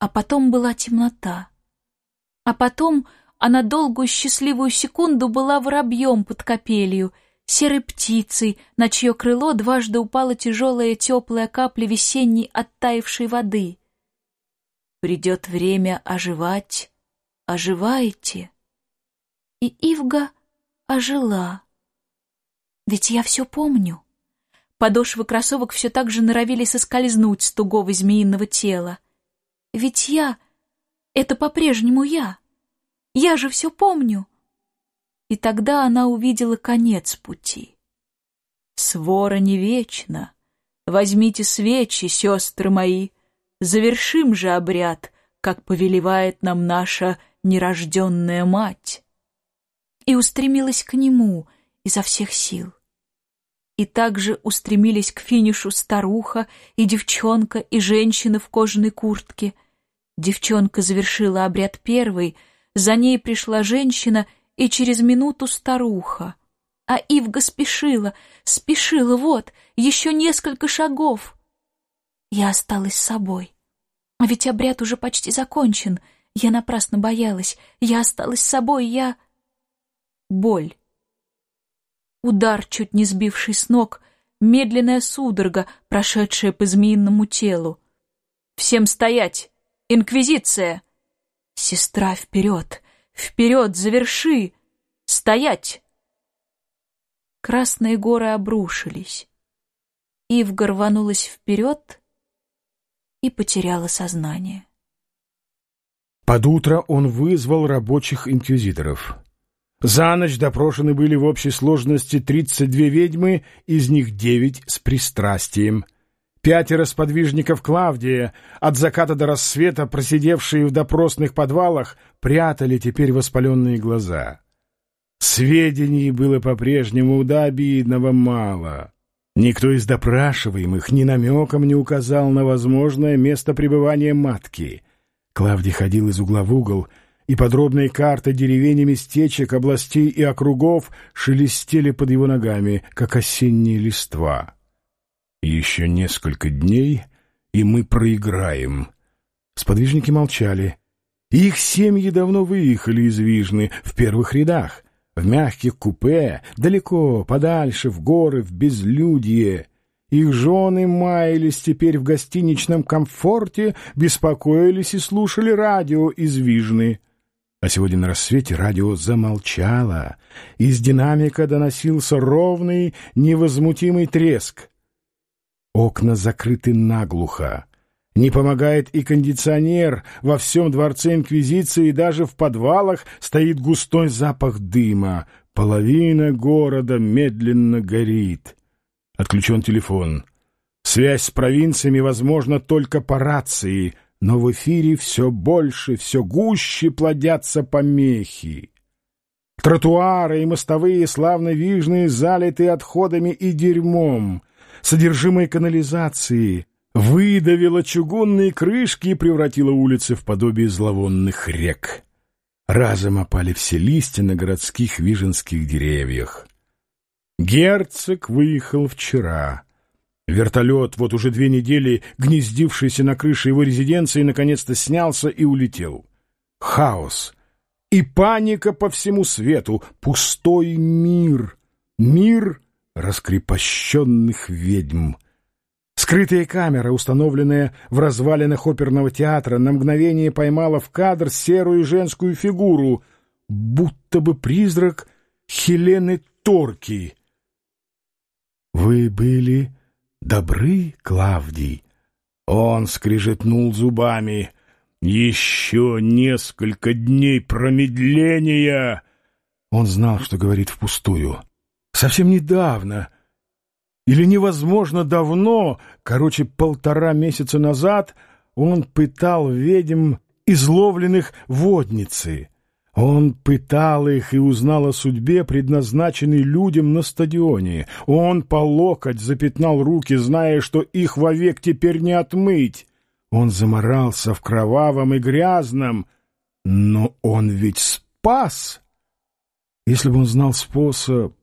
[SPEAKER 2] А потом была темнота. А потом она долгую счастливую секунду была воробьем под капелью — серой птицей, на чье крыло дважды упала тяжелая теплая капля весенней оттаившей воды. Придет время оживать, оживайте. И Ивга ожила. Ведь я все помню. Подошвы кроссовок все так же норовили соскользнуть с тугого змеиного тела. Ведь я — это по-прежнему я. Я же все помню и тогда она увидела конец пути. Свора не вечна. Возьмите свечи, сестры мои, завершим же обряд, как повелевает нам наша нерожденная мать. И устремилась к нему изо всех сил. И также устремились к финишу старуха и девчонка, и женщина в кожаной куртке. Девчонка завершила обряд первый, за ней пришла женщина — и через минуту старуха. А Ивга спешила, спешила, вот, еще несколько шагов. Я осталась с собой. А ведь обряд уже почти закончен. Я напрасно боялась. Я осталась с собой, я... боль. Удар, чуть не сбивший с ног, медленная судорога, прошедшая по змеиному телу. «Всем стоять! Инквизиция!» «Сестра, вперед! Вперед! Заверши! Стоять!» Красные горы обрушились. Ивга рванулась вперед и потеряла сознание.
[SPEAKER 1] Под утро он вызвал рабочих инквизиторов. За ночь допрошены были в общей сложности 32 ведьмы, из них 9 с пристрастием. Пятеро сподвижников Клавдия, от заката до рассвета просидевшие в допросных подвалах, прятали теперь воспаленные глаза. Сведений было по-прежнему до обидного мало. Никто из допрашиваемых ни намеком не указал на возможное место пребывания матки. Клавдий ходил из угла в угол — и подробные карты деревень и местечек, областей и округов шелестели под его ногами, как осенние листва. Еще несколько дней, и мы проиграем. Сподвижники молчали. Их семьи давно выехали из Вижны в первых рядах, в мягких купе, далеко, подальше, в горы, в безлюдье. Их жены маялись теперь в гостиничном комфорте, беспокоились и слушали радио из Вижны. А сегодня на рассвете радио замолчало. Из динамика доносился ровный, невозмутимый треск. Окна закрыты наглухо. Не помогает и кондиционер. Во всем дворце Инквизиции даже в подвалах стоит густой запах дыма. Половина города медленно горит. Отключен телефон. Связь с провинциями возможна только по рации — но в эфире все больше, все гуще плодятся помехи. Тротуары и мостовые славно вижные залиты отходами и дерьмом. Содержимое канализации выдавило чугунные крышки и превратило улицы в подобие зловонных рек. Разом опали все листья на городских виженских деревьях. Герцог выехал вчера. Вертолет, вот уже две недели гнездившийся на крыше его резиденции, наконец-то снялся и улетел. Хаос и паника по всему свету, пустой мир, мир раскрепощенных ведьм. Скрытая камера, установленная в развалинах оперного театра, на мгновение поймала в кадр серую женскую фигуру, будто бы призрак Хелены Торки. «Вы были...» добры, Клавдий?» Он скрижетнул зубами. «Еще несколько дней промедления!» Он знал, что говорит впустую. Совсем недавно, или невозможно давно, короче, полтора месяца назад, он пытал ведьм, изловленных водницы. Он пытал их и узнал о судьбе, предназначенной людям на стадионе. Он по локоть запятнал руки, зная, что их вовек теперь не отмыть. Он заморался в кровавом и грязном, но он ведь спас. Если бы он знал способ,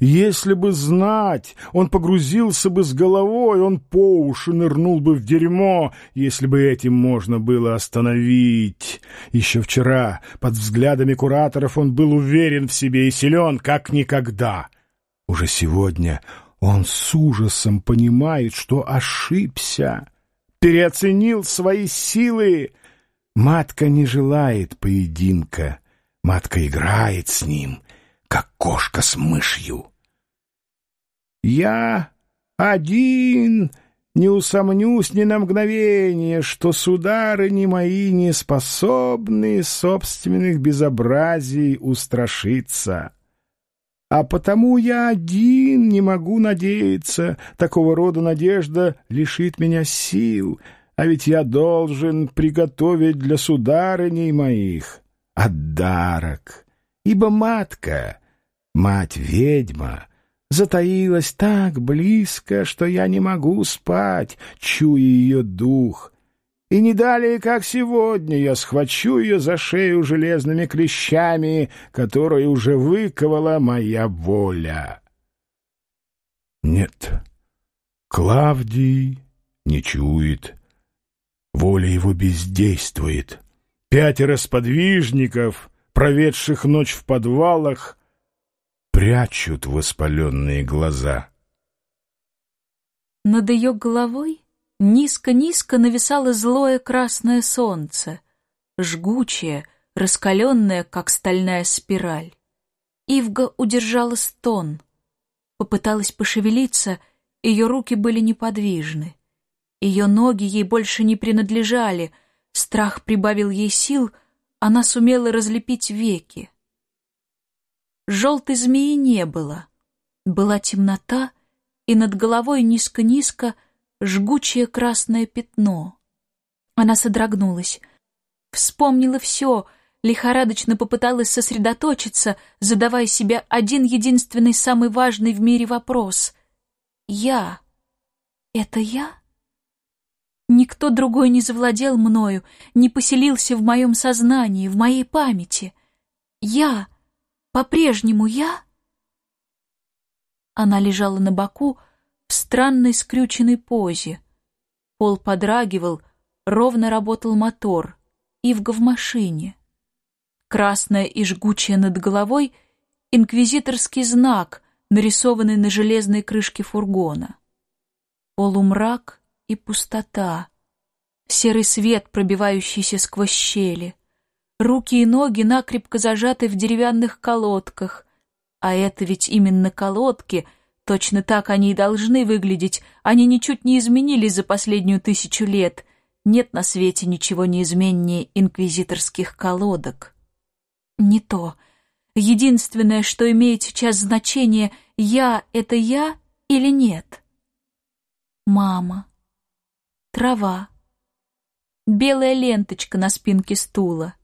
[SPEAKER 1] если бы знать, он погрузился бы с головой, он по уши нырнул бы в дерьмо, если бы этим можно было остановить. Еще вчера, под взглядами кураторов, он был уверен в себе и силен, как никогда. Уже сегодня он с ужасом понимает, что ошибся, переоценил свои силы. Матка не желает поединка. Матка играет с ним, как кошка с мышью. «Я один не усомнюсь ни на мгновение, что сударыни мои не способны собственных безобразий устрашиться. А потому я один не могу надеяться, такого рода надежда лишит меня сил, а ведь я должен приготовить для сударыней моих» отдарок, ибо матка, мать-ведьма, затаилась так близко, что я не могу спать, чуя ее дух. И не далее, как сегодня, я схвачу ее за шею железными клещами, которые уже выковала моя воля. Нет, Клавдий не чует, воля его бездействует. Пятеро сподвижников, проведших ночь в подвалах, прячут воспаленные глаза.
[SPEAKER 2] Над ее головой низко-низко нависало злое красное солнце, жгучее, раскаленное, как стальная спираль. Ивга удержала стон. Попыталась пошевелиться, ее руки были неподвижны. Ее ноги ей больше не принадлежали, страх прибавил ей сил, она сумела разлепить веки. Желтой змеи не было. Была темнота, и над головой низко-низко жгучее красное пятно. Она содрогнулась. Вспомнила все, лихорадочно попыталась сосредоточиться, задавая себе один единственный самый важный в мире вопрос. «Я? Это я?» Никто другой не завладел мною, не поселился в моем сознании, в моей памяти. Я по-прежнему я? Она лежала на боку в странной скрюченной позе. Пол подрагивал, ровно работал мотор. Ивга в машине. Красная и жгучая над головой — инквизиторский знак, нарисованный на железной крышке фургона. Полумрак и пустота, серый свет, пробивающийся сквозь щели — руки и ноги накрепко зажаты в деревянных колодках. А это ведь именно колодки, точно так они и должны выглядеть, они ничуть не изменились за последнюю тысячу лет. Нет на свете ничего неизменнее инквизиторских колодок. Не то. Единственное, что имеет сейчас значение, я — это я или нет? Мама. Трава. Белая ленточка на спинке стула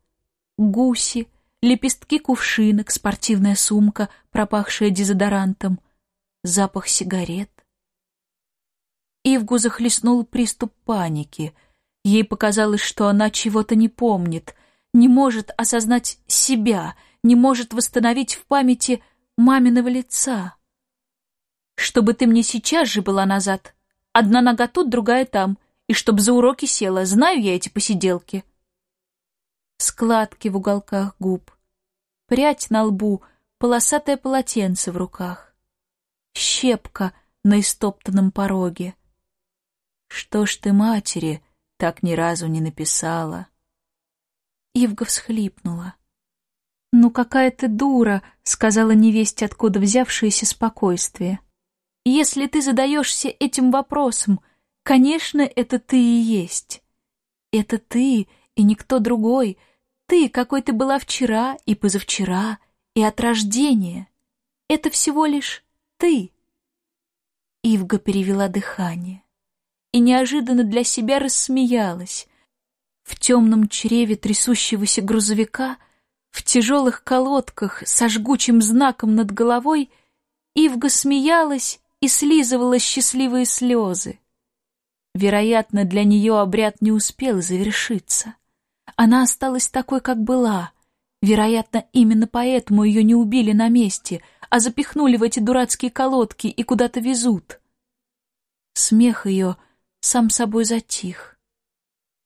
[SPEAKER 2] гуси, лепестки кувшинок, спортивная сумка, пропахшая дезодорантом, запах сигарет. Ивгу захлестнул приступ паники. Ей показалось, что она чего-то не помнит, не может осознать себя, не может восстановить в памяти маминого лица. «Чтобы ты мне сейчас же была назад. Одна нога тут, другая там. И чтоб за уроки села. Знаю я эти посиделки» складки в уголках губ, прядь на лбу, полосатое полотенце в руках, щепка на истоптанном пороге. Что ж ты матери так ни разу не написала? Ивга всхлипнула. «Ну какая ты дура!» — сказала невесть, откуда взявшееся спокойствие. «Если ты задаешься этим вопросом, конечно, это ты и есть. Это ты и никто другой — ты, какой ты была вчера и позавчера, и от рождения. Это всего лишь ты. Ивга перевела дыхание и неожиданно для себя рассмеялась. В темном чреве трясущегося грузовика, в тяжелых колодках со жгучим знаком над головой, Ивга смеялась и слизывала счастливые слезы. Вероятно, для нее обряд не успел завершиться. Она осталась такой, как была. Вероятно, именно поэтому ее не убили на месте, а запихнули в эти дурацкие колодки и куда-то везут. Смех ее сам собой затих.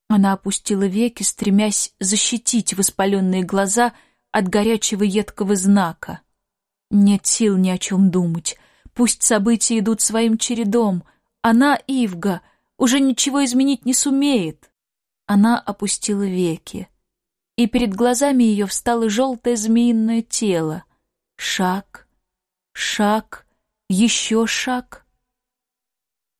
[SPEAKER 2] Она опустила веки, стремясь защитить воспаленные глаза от горячего едкого знака. Нет сил ни о чем думать. Пусть события идут своим чередом. Она, Ивга, уже ничего изменить не сумеет. Она опустила веки, и перед глазами ее встало желтое змеиное тело. Шаг, шаг, еще шаг.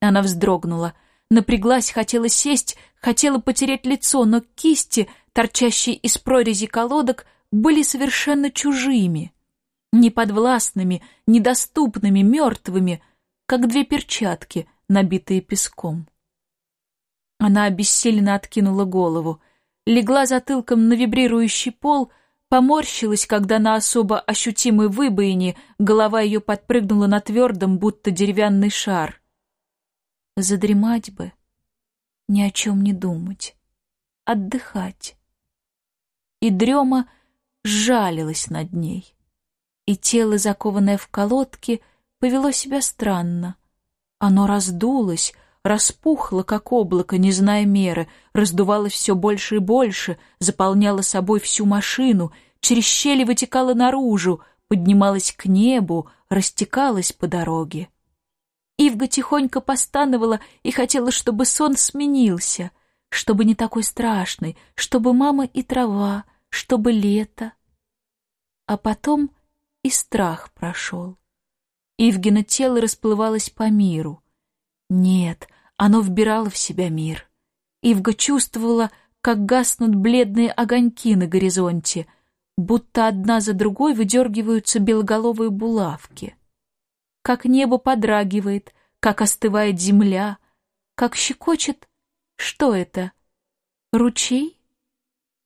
[SPEAKER 2] Она вздрогнула, напряглась, хотела сесть, хотела потереть лицо, но кисти, торчащие из прорези колодок, были совершенно чужими, неподвластными, недоступными, мертвыми, как две перчатки, набитые песком. Она обессиленно откинула голову, легла затылком на вибрирующий пол, поморщилась, когда на особо ощутимой выбоине голова ее подпрыгнула на твердом, будто деревянный шар. Задремать бы, ни о чем не думать, отдыхать. И дрема сжалилась над ней, и тело, закованное в колодки, повело себя странно. Оно раздулось, распухла, как облако, не зная меры, раздувалась все больше и больше, заполняла собой всю машину, через щели вытекала наружу, поднималась к небу, растекалась по дороге. Ивга тихонько постановала и хотела, чтобы сон сменился, чтобы не такой страшный, чтобы мама и трава, чтобы лето. А потом и страх прошел. Ивгина тело расплывалось по миру. Нет, оно вбирало в себя мир. Ивга чувствовала, как гаснут бледные огоньки на горизонте, будто одна за другой выдергиваются белоголовые булавки. Как небо подрагивает, как остывает земля, как щекочет... Что это? Ручей?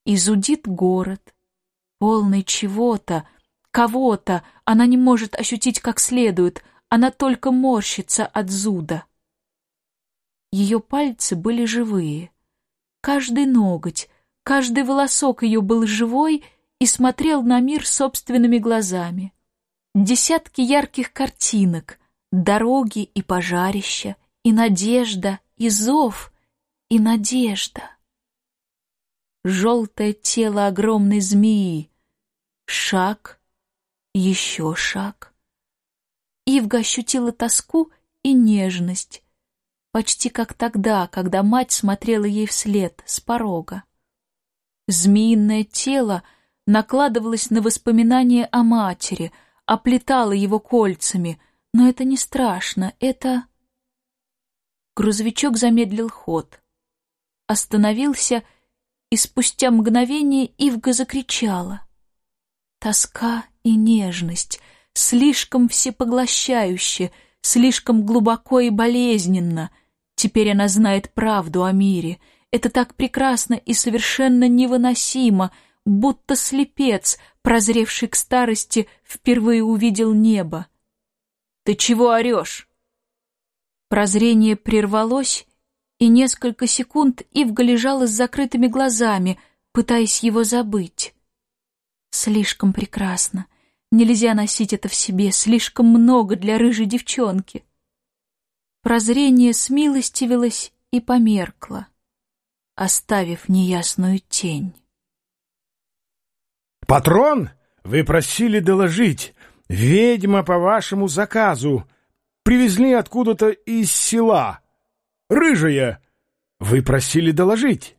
[SPEAKER 2] Изудит город, полный чего-то, кого-то, она не может ощутить как следует, она только морщится от зуда. Ее пальцы были живые. Каждый ноготь, каждый волосок ее был живой и смотрел на мир собственными глазами. Десятки ярких картинок, дороги и пожарища, и надежда, и зов, и надежда. Желтое тело огромной змеи. Шаг, еще шаг. Ивга ощутила тоску и нежность, почти как тогда, когда мать смотрела ей вслед с порога. Змеиное тело накладывалось на воспоминания о матери, оплетало его кольцами, но это не страшно, это... Грузовичок замедлил ход, остановился, и спустя мгновение Ивга закричала. Тоска и нежность, слишком всепоглощающе, слишком глубоко и болезненно. Теперь она знает правду о мире. Это так прекрасно и совершенно невыносимо, будто слепец, прозревший к старости, впервые увидел небо. «Ты чего орешь?» Прозрение прервалось, и несколько секунд Ивга лежала с закрытыми глазами, пытаясь его забыть. Слишком прекрасно. Нельзя носить это в себе, слишком много для рыжей девчонки. Прозрение смилостивилось и померкло, оставив неясную тень.
[SPEAKER 1] «Патрон, вы просили доложить. Ведьма по вашему заказу. Привезли откуда-то из села. Рыжая, вы просили доложить».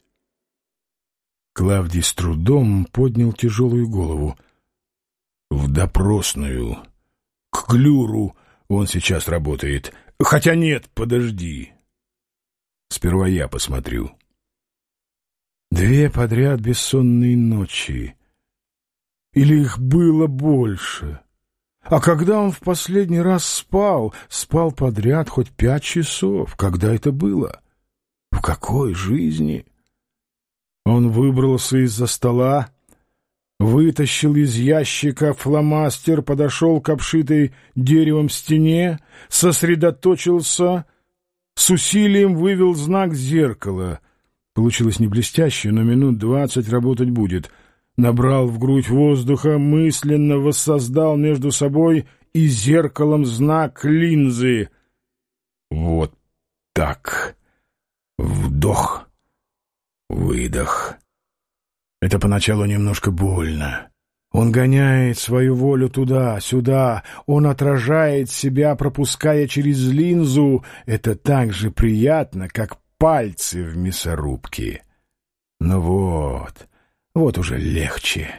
[SPEAKER 1] Клавдий с трудом поднял тяжелую голову. «В допросную. К Глюру он сейчас работает. Хотя нет, подожди. Сперва я посмотрю». Две подряд бессонные ночи. Или их было больше? А когда он в последний раз спал, спал подряд хоть пять часов. Когда это было? В какой жизни? Он выбрался из-за стола, вытащил из ящика фломастер, подошел к обшитой деревом стене, сосредоточился, с усилием вывел знак зеркала. Получилось не блестяще, но минут двадцать работать будет. Набрал в грудь воздуха, мысленно воссоздал между собой и зеркалом знак линзы. Вот так. Вдох. Выдох. Это поначалу немножко больно. Он гоняет свою волю туда-сюда, он отражает себя, пропуская через линзу. Это так же приятно, как пальцы в мясорубке. Ну вот, вот уже легче.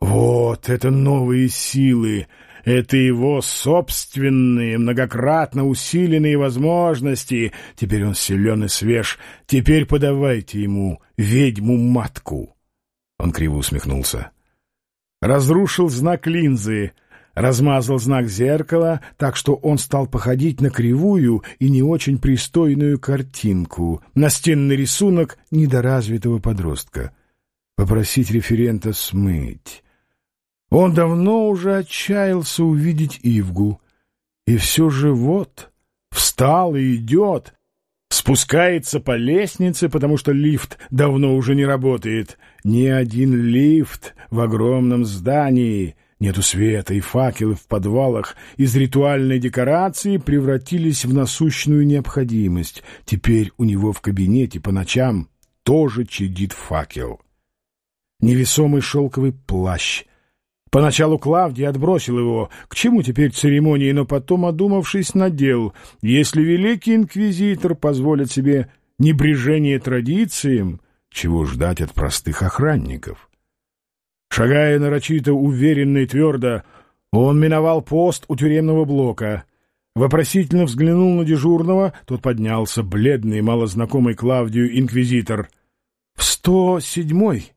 [SPEAKER 1] Вот это новые силы, это его собственные, многократно усиленные возможности. Теперь он силен и свеж. Теперь подавайте ему ведьму-матку. Он криво усмехнулся. Разрушил знак линзы, размазал знак зеркала, так что он стал походить на кривую и не очень пристойную картинку, настенный рисунок недоразвитого подростка. Попросить референта смыть. Он давно уже отчаялся увидеть Ивгу. И все же вот, встал и идет, спускается по лестнице, потому что лифт давно уже не работает. Ни один лифт в огромном здании, нету света и факелы в подвалах из ритуальной декорации превратились в насущную необходимость. Теперь у него в кабинете по ночам тоже чадит факел. Невесомый шелковый плащ — Поначалу Клавдий отбросил его, к чему теперь церемонии, но потом, одумавшись, надел. Если великий инквизитор позволит себе небрежение традициям, чего ждать от простых охранников? Шагая нарочито уверенно и твердо, он миновал пост у тюремного блока. Вопросительно взглянул на дежурного, тот поднялся, бледный, малознакомый Клавдию инквизитор. — В сто седьмой.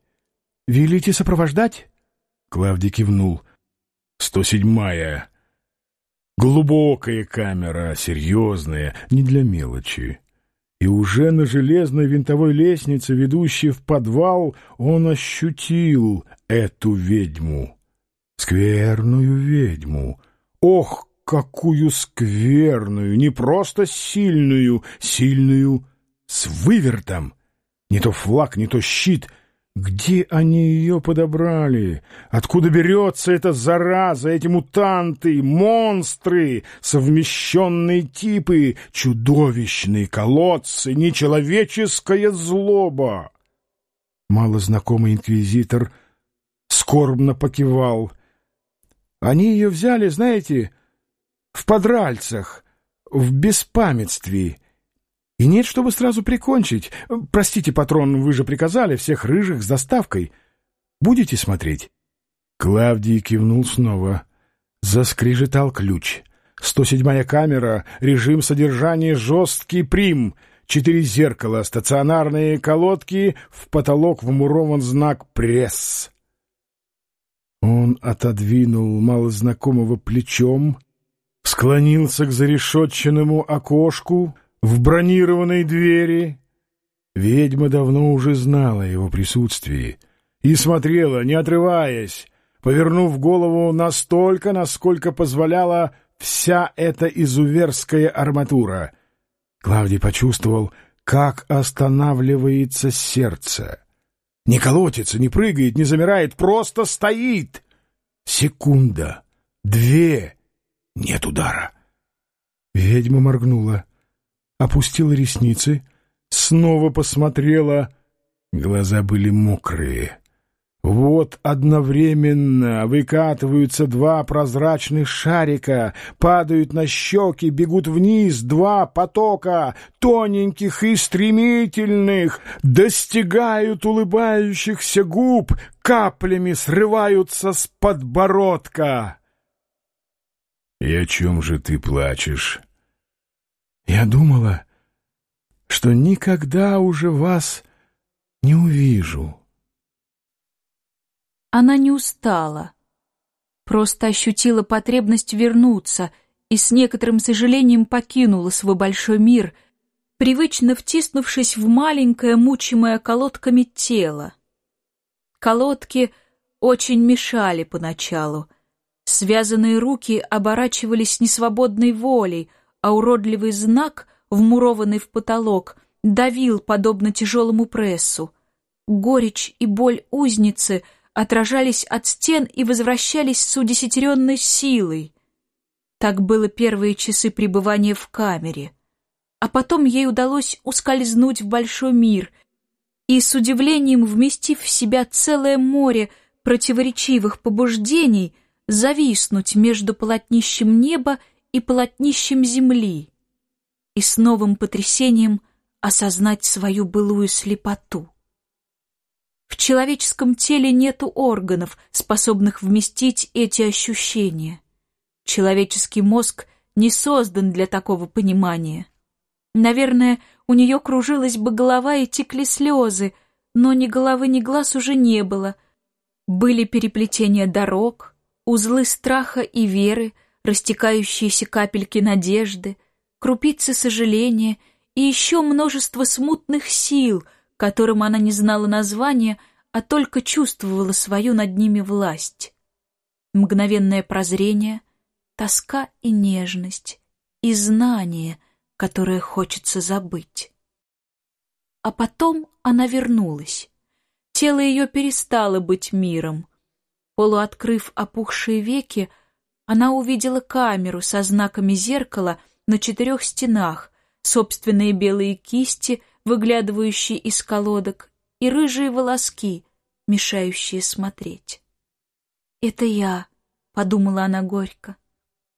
[SPEAKER 1] Велите сопровождать? Клавдий кивнул. «Сто седьмая. Глубокая камера, серьезная, не для мелочи. И уже на железной винтовой лестнице, ведущей в подвал, он ощутил эту ведьму. Скверную ведьму. Ох, какую скверную! Не просто сильную, сильную с вывертом. Не то флаг, не то щит — где они ее подобрали? Откуда берется эта зараза, эти мутанты, монстры, совмещенные типы, чудовищные колодцы, нечеловеческая злоба? Малознакомый инквизитор скорбно покивал. Они ее взяли, знаете, в подральцах, в беспамятстве, и нет, чтобы сразу прикончить. Простите, патрон, вы же приказали всех рыжих с доставкой. Будете смотреть?» Клавдий кивнул снова. Заскрежетал ключ. «Сто седьмая камера, режим содержания жесткий прим». Четыре зеркала, стационарные колодки, в потолок вмурован знак «Пресс». Он отодвинул малознакомого плечом, склонился к зарешетченному окошку, в бронированной двери. Ведьма давно уже знала о его присутствии и смотрела, не отрываясь, повернув голову настолько, насколько позволяла вся эта изуверская арматура. Клавдий почувствовал, как останавливается сердце. Не колотится, не прыгает, не замирает, просто стоит. Секунда, две, нет удара. Ведьма моргнула опустила ресницы, снова посмотрела. Глаза были мокрые. Вот одновременно выкатываются два прозрачных шарика, падают на щеки, бегут вниз два потока, тоненьких и стремительных, достигают улыбающихся губ, каплями срываются с подбородка. — И о чем же ты плачешь? Я думала, что никогда уже вас не увижу.
[SPEAKER 2] Она не устала, просто ощутила потребность вернуться и с некоторым сожалением покинула свой большой мир, привычно втиснувшись в маленькое, мучимое колодками тело. Колодки очень мешали поначалу. Связанные руки оборачивались несвободной волей — а уродливый знак, вмурованный в потолок, давил, подобно тяжелому прессу. Горечь и боль узницы отражались от стен и возвращались с удесятеренной силой. Так было первые часы пребывания в камере. А потом ей удалось ускользнуть в большой мир и, с удивлением вместив в себя целое море противоречивых побуждений, зависнуть между полотнищем неба и полотнищем земли, и с новым потрясением осознать свою былую слепоту. В человеческом теле нету органов, способных вместить эти ощущения. Человеческий мозг не создан для такого понимания. Наверное, у нее кружилась бы голова и текли слезы, но ни головы, ни глаз уже не было. Были переплетения дорог, узлы страха и веры, растекающиеся капельки надежды, крупицы сожаления и еще множество смутных сил, которым она не знала названия, а только чувствовала свою над ними власть. Мгновенное прозрение, тоска и нежность, и знание, которое хочется забыть. А потом она вернулась. Тело ее перестало быть миром. Полуоткрыв опухшие веки, она увидела камеру со знаками зеркала на четырех стенах, собственные белые кисти, выглядывающие из колодок, и рыжие волоски, мешающие смотреть. «Это я», — подумала она горько.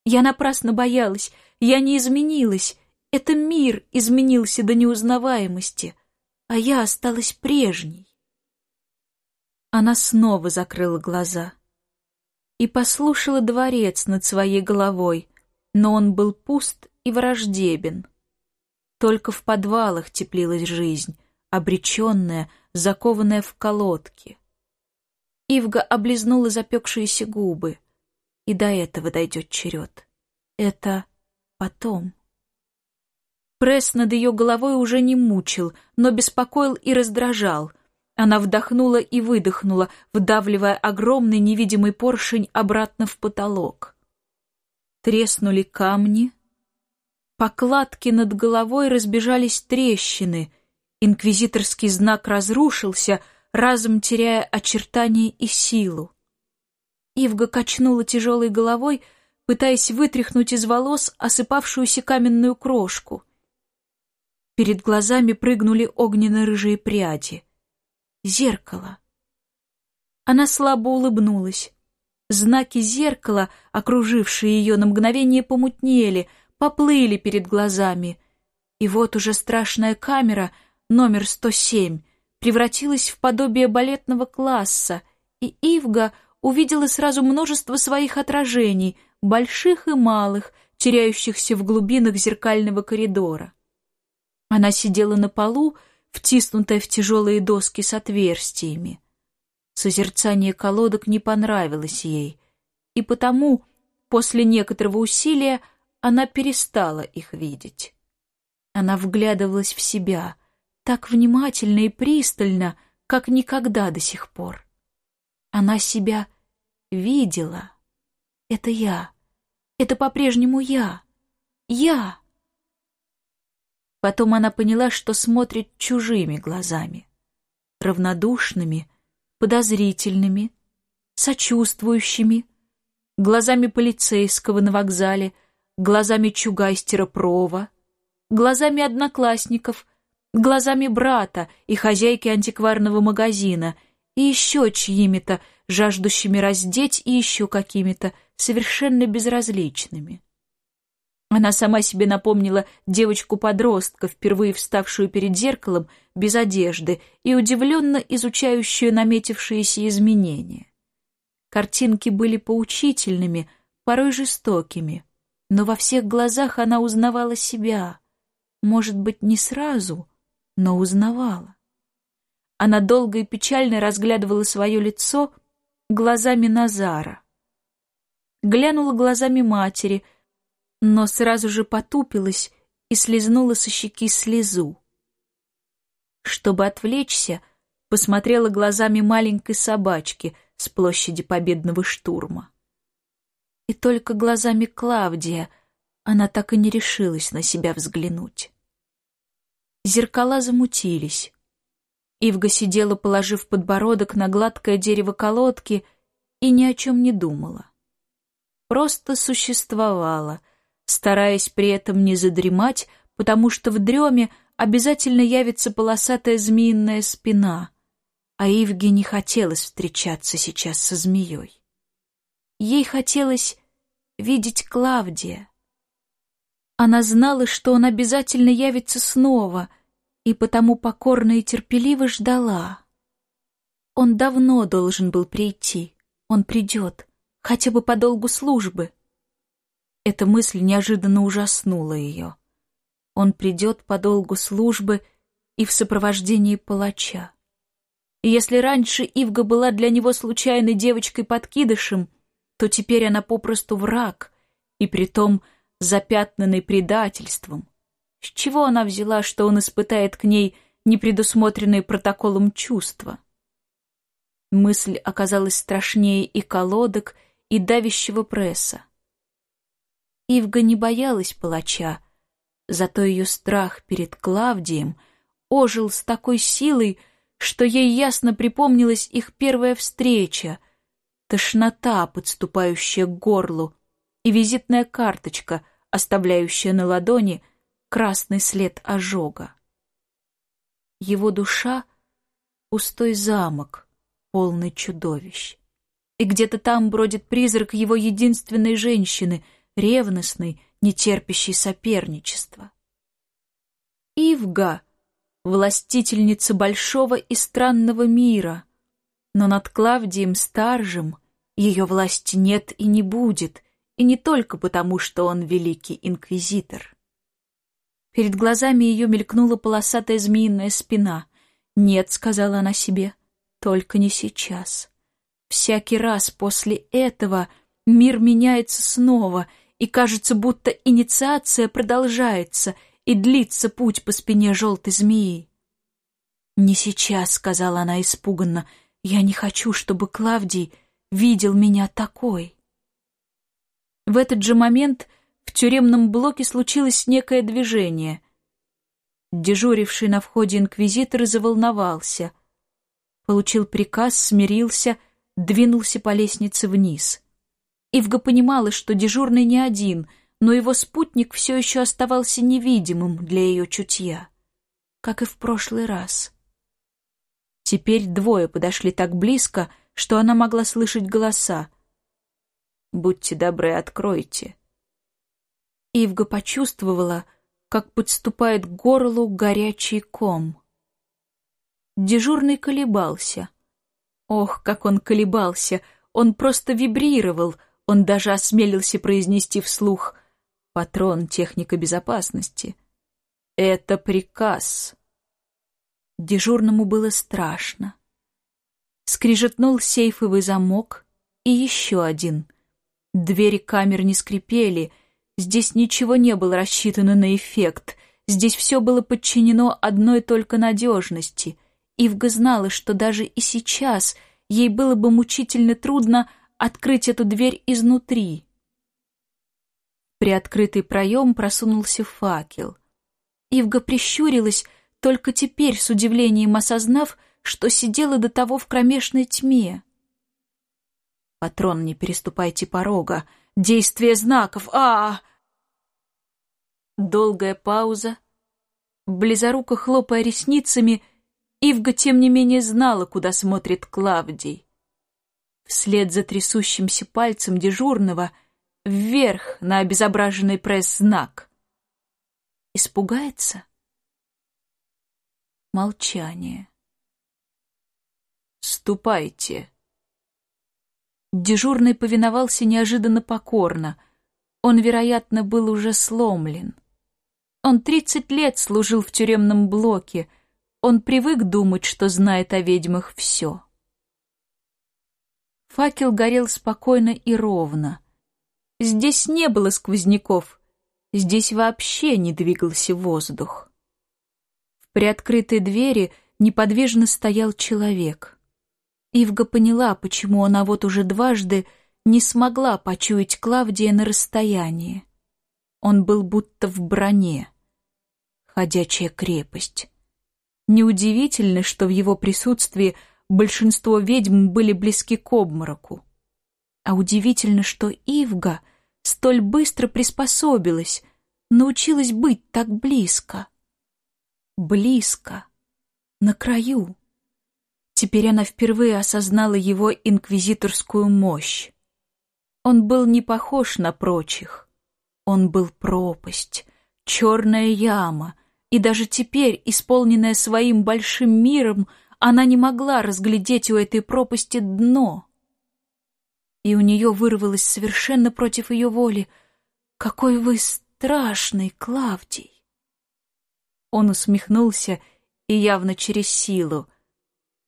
[SPEAKER 2] «Я напрасно боялась, я не изменилась. Это мир изменился до неузнаваемости, а я осталась прежней». Она снова закрыла глаза и послушала дворец над своей головой, но он был пуст и враждебен. Только в подвалах теплилась жизнь, обреченная, закованная в колодки. Ивга облизнула запекшиеся губы. И до этого дойдет черед. Это потом. Пресс над ее головой уже не мучил, но беспокоил и раздражал. Она вдохнула и выдохнула, вдавливая огромный невидимый поршень обратно в потолок. Треснули камни. Покладки над головой разбежались трещины. Инквизиторский знак разрушился — разом теряя очертания и силу. Ивга качнула тяжелой головой, пытаясь вытряхнуть из волос осыпавшуюся каменную крошку. Перед глазами прыгнули огненно-рыжие пряди. Зеркало. Она слабо улыбнулась. Знаки зеркала, окружившие ее на мгновение, помутнели, поплыли перед глазами. И вот уже страшная камера, номер 107, превратилась в подобие балетного класса, и Ивга увидела сразу множество своих отражений, больших и малых, теряющихся в глубинах зеркального коридора. Она сидела на полу, втиснутая в тяжелые доски с отверстиями. Созерцание колодок не понравилось ей, и потому, после некоторого усилия, она перестала их видеть. Она вглядывалась в себя — так внимательно и пристально, как никогда до сих пор. Она себя видела. Это я. Это по-прежнему я. Я. Потом она поняла, что смотрит чужими глазами. Равнодушными, подозрительными, сочувствующими, глазами полицейского на вокзале, глазами чугайстера Прова, глазами одноклассников, глазами брата и хозяйки антикварного магазина, и еще чьими-то, жаждущими раздеть, и еще какими-то, совершенно безразличными. Она сама себе напомнила девочку-подростка, впервые вставшую перед зеркалом, без одежды, и удивленно изучающую наметившиеся изменения. Картинки были поучительными, порой жестокими, но во всех глазах она узнавала себя. Может быть, не сразу, но узнавала. Она долго и печально разглядывала свое лицо глазами Назара. Глянула глазами матери, но сразу же потупилась и слезнула со щеки слезу. Чтобы отвлечься, посмотрела глазами маленькой собачки с площади Победного штурма. И только глазами Клавдия она так и не решилась на себя взглянуть. Зеркала замутились. Ивга сидела, положив подбородок на гладкое дерево колодки, и ни о чем не думала. Просто существовала, стараясь при этом не задремать, потому что в дреме обязательно явится полосатая змеиная спина, а Ивге не хотелось встречаться сейчас со змеей. Ей хотелось видеть Клавдия, она знала, что он обязательно явится снова, и потому покорно и терпеливо ждала. Он давно должен был прийти. Он придет, хотя бы по долгу службы. Эта мысль неожиданно ужаснула ее. Он придет по долгу службы и в сопровождении палача. И если раньше Ивга была для него случайной девочкой-подкидышем, то теперь она попросту враг, и притом запятнанный предательством. С чего она взяла, что он испытает к ней непредусмотренные протоколом чувства? Мысль оказалась страшнее и колодок, и давящего пресса. Ивга не боялась палача, зато ее страх перед Клавдием ожил с такой силой, что ей ясно припомнилась их первая встреча, тошнота, подступающая к горлу, и визитная карточка, оставляющая на ладони красный след ожога. Его душа — пустой замок, полный чудовищ. и где-то там бродит призрак его единственной женщины, ревностной, нетерпящей соперничества. Ивга — властительница большого и странного мира, но над Клавдием Старжем ее власти нет и не будет, и не только потому, что он великий инквизитор. Перед глазами ее мелькнула полосатая змеиная спина. «Нет», — сказала она себе, — «только не сейчас». Всякий раз после этого мир меняется снова, и кажется, будто инициация продолжается, и длится путь по спине желтой змеи. «Не сейчас», — сказала она испуганно, — «я не хочу, чтобы Клавдий видел меня такой». В этот же момент в тюремном блоке случилось некое движение. Дежуривший на входе инквизитор заволновался. Получил приказ, смирился, двинулся по лестнице вниз. Ивга понимала, что дежурный не один, но его спутник все еще оставался невидимым для ее чутья, как и в прошлый раз. Теперь двое подошли так близко, что она могла слышать голоса. «Будьте добры, откройте», Ивга почувствовала, как подступает к горлу горячий ком. Дежурный колебался. Ох, как он колебался! Он просто вибрировал, он даже осмелился произнести вслух «Патрон техника безопасности». «Это приказ». Дежурному было страшно. Скрижетнул сейфовый замок и еще один. Двери камер не скрипели — Здесь ничего не было рассчитано на эффект. Здесь все было подчинено одной только надежности. Ивга знала, что даже и сейчас ей было бы мучительно трудно открыть эту дверь изнутри. Приоткрытый проем просунулся факел. Ивга прищурилась, только теперь с удивлением осознав, что сидела до того в кромешной тьме. «Патрон, не переступайте порога. Действие знаков! а, -а, -а Долгая пауза. Близоруко хлопая ресницами, Ивга, тем не менее, знала, куда смотрит Клавдий. Вслед за трясущимся пальцем дежурного вверх на обезображенный пресс-знак. Испугается? Молчание. «Ступайте». Дежурный повиновался неожиданно покорно. Он, вероятно, был уже сломлен. Он тридцать лет служил в тюремном блоке. Он привык думать, что знает о ведьмах все. Факел горел спокойно и ровно. Здесь не было сквозняков. Здесь вообще не двигался воздух. В приоткрытой двери неподвижно стоял человек. Ивга поняла, почему она вот уже дважды не смогла почуять Клавдия на расстоянии. Он был будто в броне. Ходячая крепость. Неудивительно, что в его присутствии большинство ведьм были близки к обмороку. А удивительно, что Ивга столь быстро приспособилась, научилась быть так близко. Близко. На краю. Теперь она впервые осознала его инквизиторскую мощь. Он был не похож на прочих. Он был пропасть, черная яма, и даже теперь, исполненная своим большим миром, она не могла разглядеть у этой пропасти дно. И у нее вырвалось совершенно против ее воли «Какой вы страшный, Клавдий!» Он усмехнулся и явно через силу.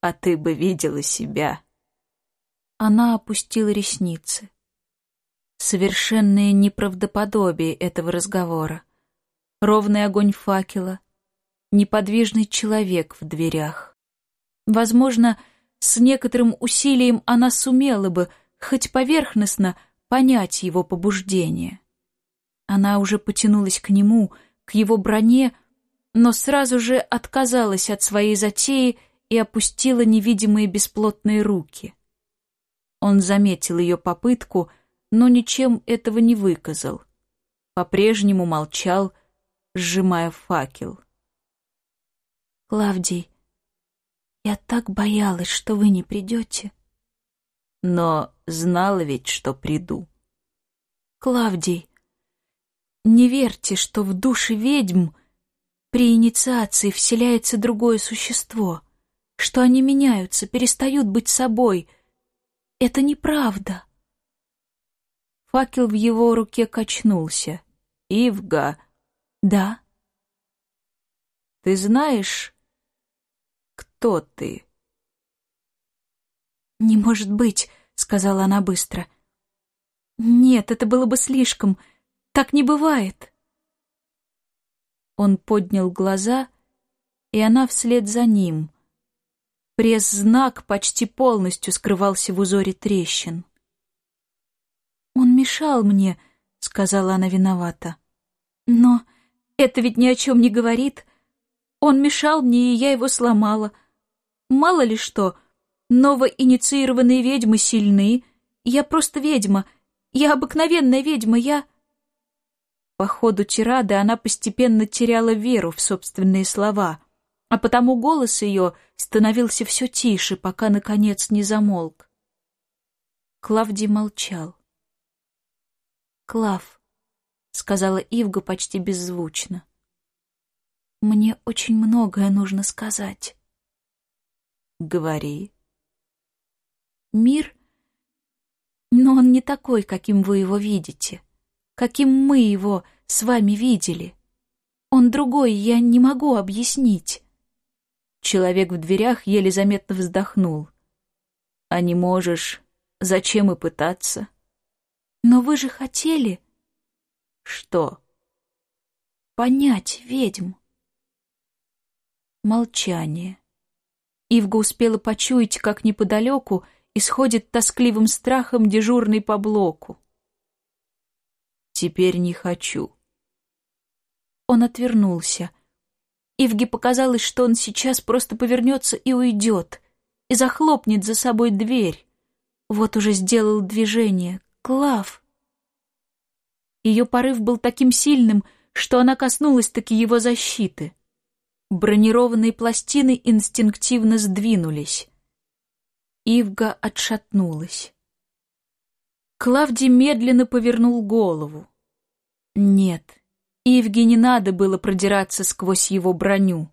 [SPEAKER 2] «А ты бы видела себя!» Она опустила ресницы совершенное неправдоподобие этого разговора. Ровный огонь факела, неподвижный человек в дверях. Возможно, с некоторым усилием она сумела бы, хоть поверхностно, понять его побуждение. Она уже потянулась к нему, к его броне, но сразу же отказалась от своей затеи и опустила невидимые бесплотные руки. Он заметил ее попытку — но ничем этого не выказал. По-прежнему молчал, сжимая факел.
[SPEAKER 3] «Клавдий, я так боялась, что вы не придете».
[SPEAKER 2] но знала ведь, что приду. Клавдий, не верьте, что в душе ведьм при инициации вселяется другое существо, что они меняются, перестают быть собой. Это неправда. Факел в его руке качнулся. «Ивга!» «Да?» «Ты знаешь, кто ты?» «Не может быть», — сказала она быстро. «Нет, это было бы слишком. Так не бывает». Он поднял глаза, и она вслед за ним. Пресс-знак почти полностью скрывался в узоре трещин. «Он мешал мне», — сказала она виновата. «Но это ведь ни о чем не говорит. Он мешал мне, и я его сломала. Мало ли что, новоинициированные ведьмы сильны. Я просто ведьма. Я обыкновенная ведьма, я...» По ходу тирады она постепенно теряла веру в собственные слова, а потому голос ее становился все тише, пока, наконец, не замолк. Клавдий молчал. «Клав», — сказала Ивга почти беззвучно, — «мне очень многое нужно сказать». «Говори». «Мир, но он не такой, каким вы его видите, каким мы его с вами видели. Он другой, я не могу объяснить». Человек в дверях еле заметно вздохнул. «А не можешь, зачем и пытаться?» Но вы же хотели... Что? Понять ведьм. Молчание. Ивга успела почуять, как неподалеку исходит тоскливым страхом дежурный по блоку. «Теперь не хочу». Он отвернулся. Ивге показалось, что он сейчас просто повернется и уйдет, и захлопнет за собой дверь. Вот уже сделал движение, Клав!» Ее порыв был таким сильным, что она коснулась таки его защиты. Бронированные пластины инстинктивно сдвинулись. Ивга отшатнулась. Клавдий медленно повернул голову. Нет, Ивге не надо было продираться сквозь его броню.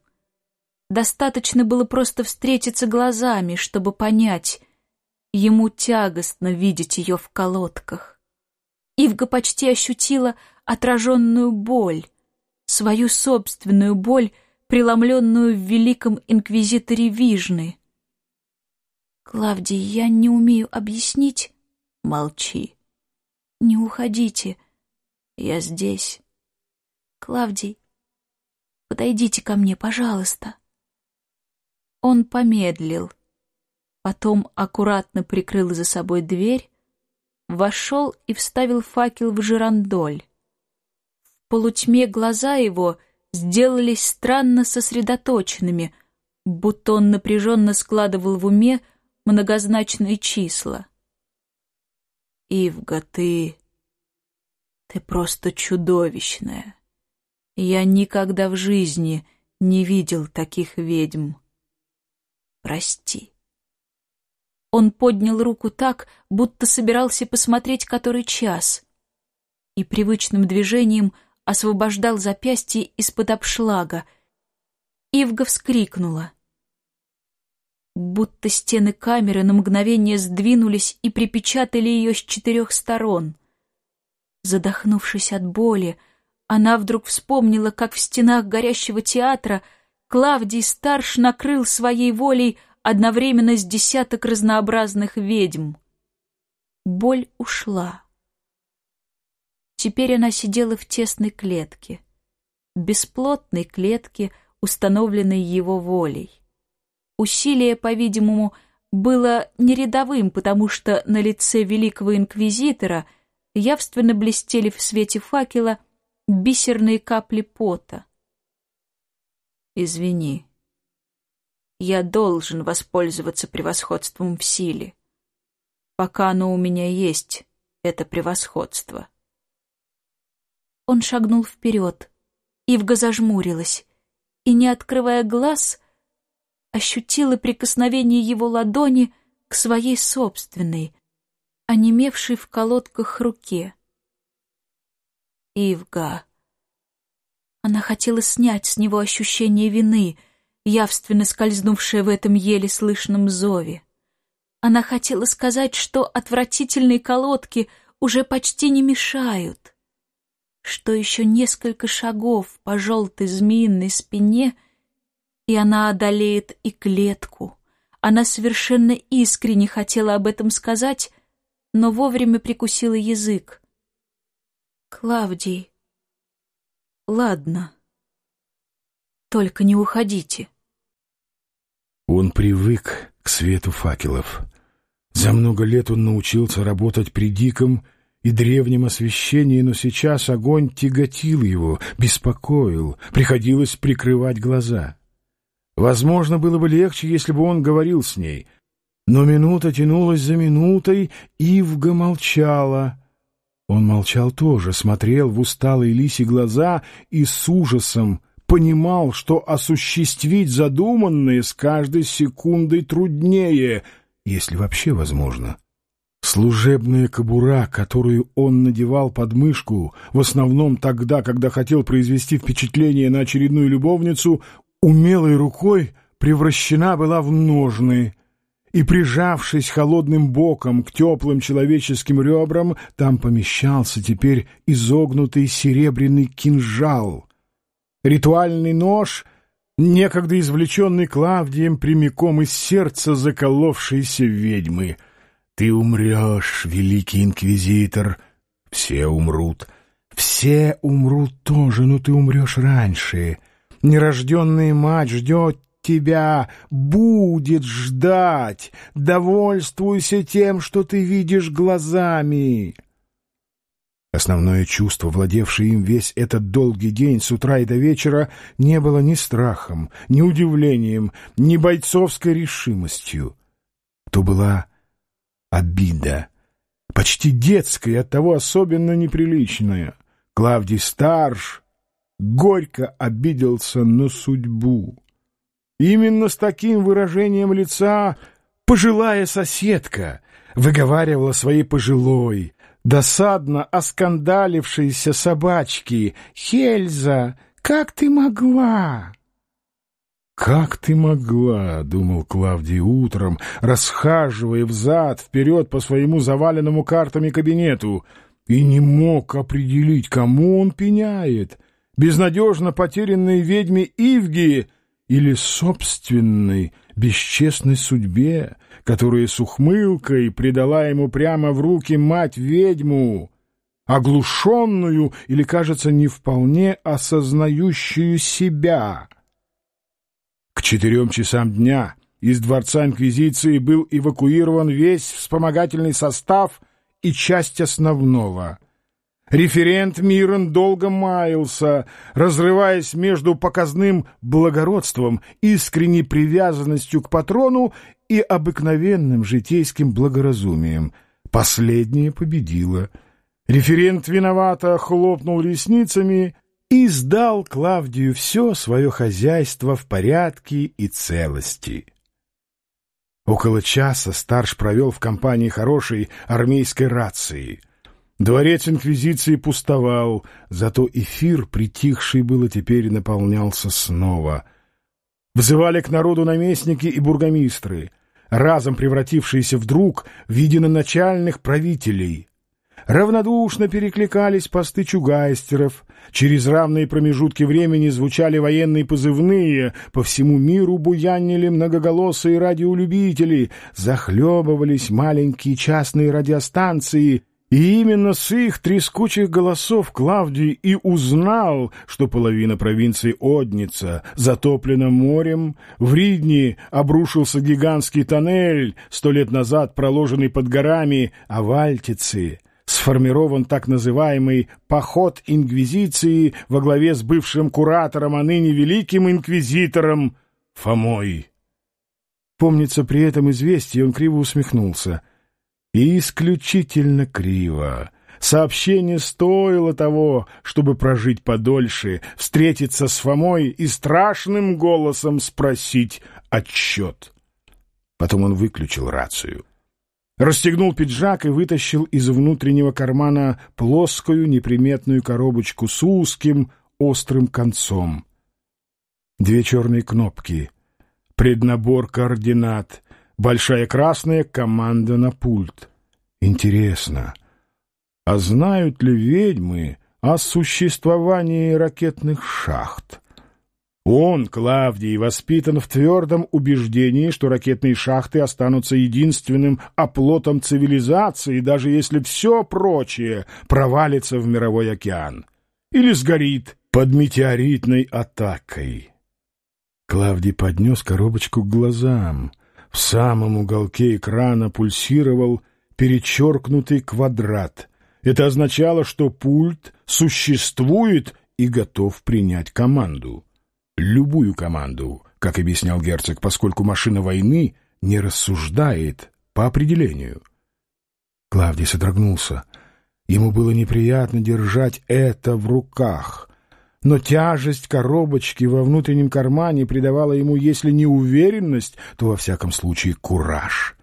[SPEAKER 2] Достаточно было просто встретиться глазами, чтобы понять, Ему тягостно видеть ее в колодках. Ивга почти ощутила отраженную боль, свою собственную боль, преломленную в великом инквизиторе Вижны. «Клавдий, я не умею объяснить...» «Молчи». «Не уходите. Я здесь». «Клавдий, подойдите ко мне, пожалуйста». Он помедлил потом аккуратно прикрыл за собой дверь, вошел и вставил факел в жирандоль. В полутьме глаза его сделались странно сосредоточенными, будто он напряженно складывал в уме многозначные числа. «Ивга, ты... ты просто чудовищная. Я никогда в жизни не видел таких ведьм. Прости». Он поднял руку так, будто собирался посмотреть, который час, и привычным движением освобождал запястье из-под обшлага. Ивга вскрикнула. Будто стены камеры на мгновение сдвинулись и припечатали ее с четырех сторон. Задохнувшись от боли, она вдруг вспомнила, как в стенах горящего театра Клавдий Старш накрыл своей волей одновременно с десяток разнообразных ведьм. Боль ушла. Теперь она сидела в тесной клетке, бесплотной клетке, установленной его волей. Усилие, по-видимому, было не рядовым, потому что на лице великого инквизитора явственно блестели в свете факела бисерные капли пота. «Извини», я должен воспользоваться превосходством в силе. Пока оно у меня есть, это превосходство. Он шагнул вперед. Ивга зажмурилась и, не открывая глаз, ощутила прикосновение его ладони к своей собственной, онемевшей в колодках руке. Ивга. Она хотела снять с него ощущение вины, явственно скользнувшее в этом еле слышном зове. Она хотела сказать, что отвратительные колодки уже почти не мешают, что еще несколько шагов по желтой змеиной спине, и она одолеет и клетку. Она совершенно искренне хотела об этом сказать, но вовремя прикусила язык. «Клавдий, ладно, только не уходите».
[SPEAKER 1] Он привык к свету факелов. За много лет он научился работать при диком и древнем освещении, но сейчас огонь тяготил его, беспокоил, приходилось прикрывать глаза. Возможно, было бы легче, если бы он говорил с ней, но минута тянулась за минутой, Ивга молчала. Он молчал тоже, смотрел в усталые лиси глаза и с ужасом понимал, что осуществить задуманное с каждой секундой труднее, если вообще возможно. Служебная кобура, которую он надевал под мышку, в основном тогда, когда хотел произвести впечатление на очередную любовницу, умелой рукой превращена была в ножны, и, прижавшись холодным боком к теплым человеческим ребрам, там помещался теперь изогнутый серебряный кинжал. Ритуальный нож, некогда извлеченный Клавдием прямиком из сердца заколовшейся ведьмы — ты умрешь, великий инквизитор. Все умрут. Все умрут тоже, но ты умрешь раньше. Нерожденная мать ждет тебя, будет ждать. Довольствуйся тем, что ты видишь глазами. Основное чувство, владевшее им весь этот долгий день с утра и до вечера, не было ни страхом, ни удивлением, ни бойцовской решимостью. То была обида, почти детская оттого особенно неприличная. Клавдий Старш горько обиделся на судьбу. Именно с таким выражением лица пожилая соседка выговаривала своей пожилой, досадно оскандалившейся собачки «Хельза, как ты могла?» «Как ты могла?» — думал Клавдий утром, расхаживая взад-вперед по своему заваленному картами кабинету, и не мог определить, кому он пеняет — безнадежно потерянной ведьме Ивги или собственной бесчестной судьбе, которая с ухмылкой предала ему прямо в руки мать-ведьму, оглушенную или, кажется, не вполне осознающую себя — к четырем часам дня из Дворца Инквизиции был эвакуирован весь вспомогательный состав и часть основного. Референт Мирон долго маялся, разрываясь между показным благородством, искренней привязанностью к патрону и обыкновенным житейским благоразумием. Последнее победило. Референт виновато хлопнул ресницами — и сдал Клавдию все свое хозяйство в порядке и целости. Около часа Старш провел в компании хорошей армейской рации. Дворец Инквизиции пустовал, зато эфир, притихший было, теперь наполнялся снова. Взывали к народу наместники и бургомистры, разом превратившиеся вдруг в единоначальных правителей — Равнодушно перекликались посты чугайстеров, через равные промежутки времени звучали военные позывные, по всему миру буянили многоголосые радиолюбители, захлебывались маленькие частные радиостанции, и именно с их трескучих голосов Клавдий и узнал, что половина провинции Одница затоплена морем, в Ридни обрушился гигантский тоннель, сто лет назад проложенный под горами, а Вальтицы — сформирован так называемый «поход Инквизиции» во главе с бывшим куратором, а ныне великим инквизитором Фомой. Помнится, при этом известии он криво усмехнулся. И исключительно криво. Сообщение стоило того, чтобы прожить подольше, встретиться с Фомой и страшным голосом спросить отчет. Потом он выключил рацию. Расстегнул пиджак и вытащил из внутреннего кармана плоскую неприметную коробочку с узким острым концом. Две черные кнопки, преднабор координат, большая красная команда на пульт. Интересно, а знают ли ведьмы о существовании ракетных шахт? Он, Клавдий, воспитан в твердом убеждении, что ракетные шахты останутся единственным оплотом цивилизации, даже если все прочее провалится в мировой океан или сгорит под метеоритной атакой. Клавдий поднес коробочку к глазам. В самом уголке экрана пульсировал перечеркнутый квадрат. Это означало, что пульт существует и готов принять команду любую команду, как объяснял герцог, поскольку машина войны не рассуждает по определению. Клавдий содрогнулся. Ему было неприятно держать это в руках, но тяжесть коробочки во внутреннем кармане придавала ему, если не уверенность, то, во всяком случае, кураж.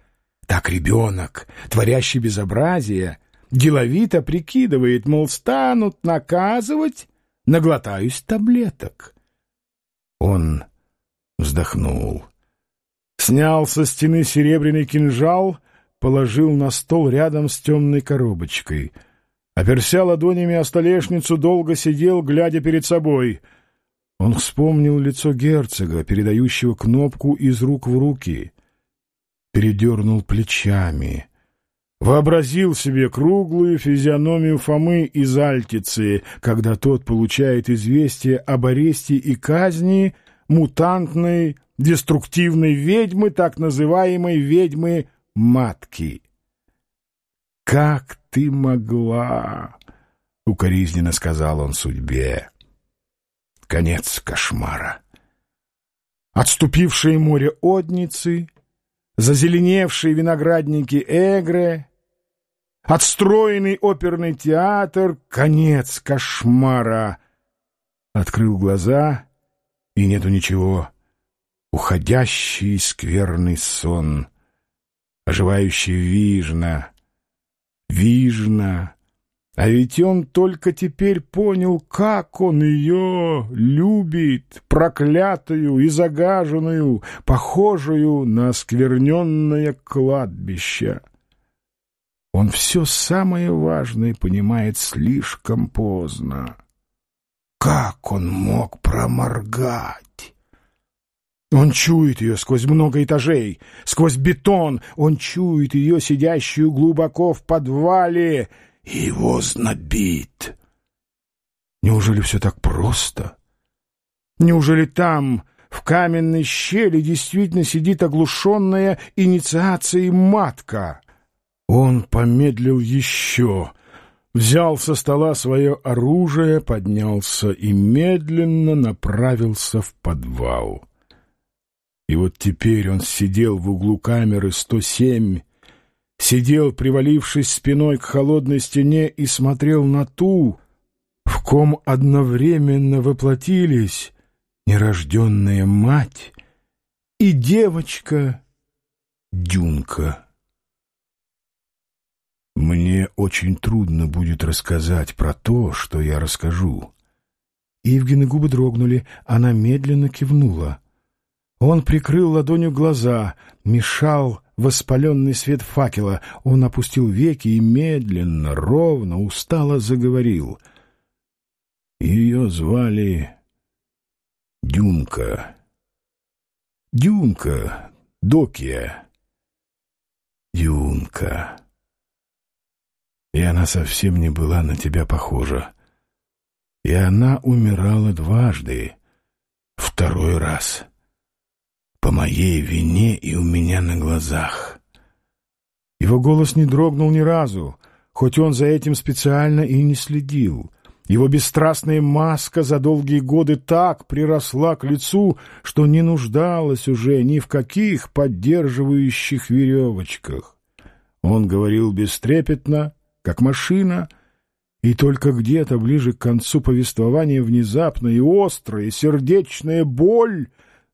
[SPEAKER 1] Так ребенок, творящий безобразие, деловито прикидывает, мол, станут наказывать, наглотаюсь таблеток. Он вздохнул. Снял со стены серебряный кинжал, положил на стол рядом с темной коробочкой. Оперся ладонями о столешницу, долго сидел, глядя перед собой. Он вспомнил лицо герцога, передающего кнопку из рук в руки. Передернул плечами. Вообразил себе круглую физиономию Фомы из Альтицы, когда тот получает известие об аресте и казни мутантной, деструктивной ведьмы, так называемой ведьмы-матки. «Как ты могла?» — укоризненно сказал он судьбе. Конец кошмара. Отступившее море Одницы, зазеленевшие виноградники Эгре, Отстроенный оперный театр — конец кошмара. Открыл глаза, и нету ничего. Уходящий скверный сон, оживающий вижна, вижна. А ведь он только теперь понял, как он ее любит, проклятую и загаженную, похожую на скверненное кладбище. Он все самое важное понимает слишком поздно. Как он мог проморгать? Он чует ее сквозь много этажей, сквозь бетон. Он чует ее, сидящую глубоко в подвале, и его знобит. Неужели все так просто? Неужели там, в каменной щели, действительно сидит оглушенная инициацией матка? Он помедлил еще, взял со стола свое оружие, поднялся и медленно направился в подвал. И вот теперь он сидел в углу камеры 107, сидел, привалившись спиной к холодной стене, и смотрел на ту, в ком одновременно воплотились нерожденная мать и девочка Дюнка. Мне очень трудно будет рассказать про то, что я расскажу. Ивгины губы дрогнули, она медленно кивнула. Он прикрыл ладонью глаза, мешал воспаленный свет факела. Он опустил веки и медленно, ровно, устало заговорил. Ее звали Дюнка. Дюнка, Докия. Дюнка и она совсем не была на тебя похожа. И она умирала дважды, второй раз. По моей вине и у меня на глазах. Его голос не дрогнул ни разу, хоть он за этим специально и не следил. Его бесстрастная маска за долгие годы так приросла к лицу, что не нуждалась уже ни в каких поддерживающих веревочках. Он говорил бестрепетно, как машина, и только где-то ближе к концу повествования внезапная и острая сердечная боль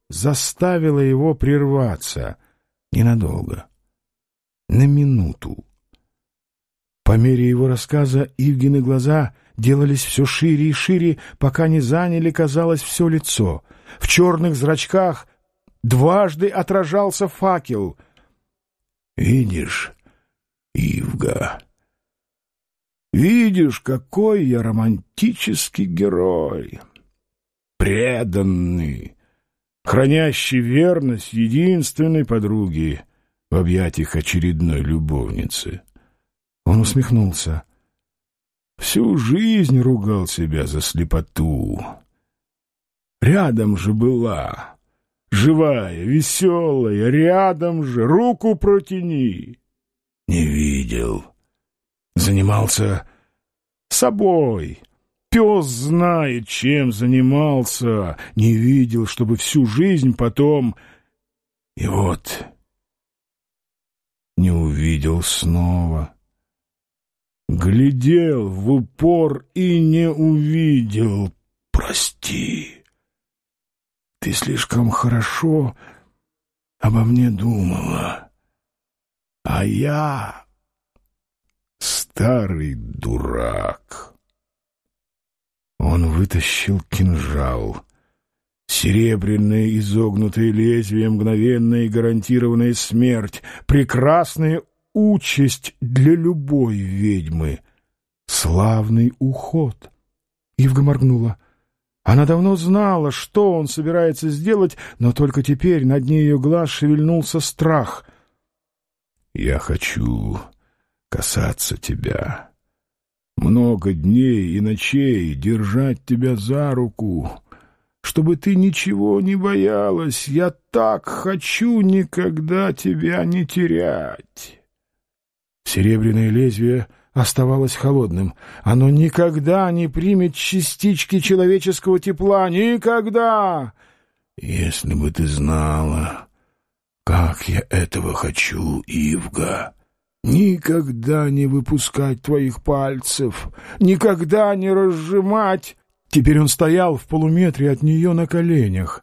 [SPEAKER 1] заставила его прерваться ненадолго. на минуту. По мере его рассказа Ивгины глаза делались все шире и шире, пока не заняли, казалось, все лицо. В черных зрачках дважды отражался факел. «Видишь, Ивга, видишь, какой я романтический герой, преданный, хранящий верность единственной подруге в объятиях очередной любовницы». Он усмехнулся. Всю жизнь ругал себя за слепоту. Рядом же была, живая, веселая, рядом же, руку протяни. Не видел. Занимался собой. Пес знает, чем занимался. Не видел, чтобы всю жизнь потом... И вот не увидел снова глядел в упор и не увидел. Прости. Ты слишком хорошо обо мне думала. А я старый дурак. Он вытащил кинжал. Серебряное изогнутое лезвие, мгновенная и гарантированная смерть, прекрасное участь для любой ведьмы. Славный уход. Ивга моргнула. Она давно знала, что он собирается сделать, но только теперь на дне ее глаз шевельнулся страх. «Я хочу касаться тебя. Много дней и ночей держать тебя за руку, чтобы ты ничего не боялась. Я так хочу никогда тебя не терять». Серебряное лезвие оставалось холодным. Оно никогда не примет частички человеческого тепла. Никогда! Если бы ты знала, как я этого хочу, Ивга, никогда не выпускать твоих пальцев, никогда не разжимать... Теперь он стоял в полуметре от нее на коленях.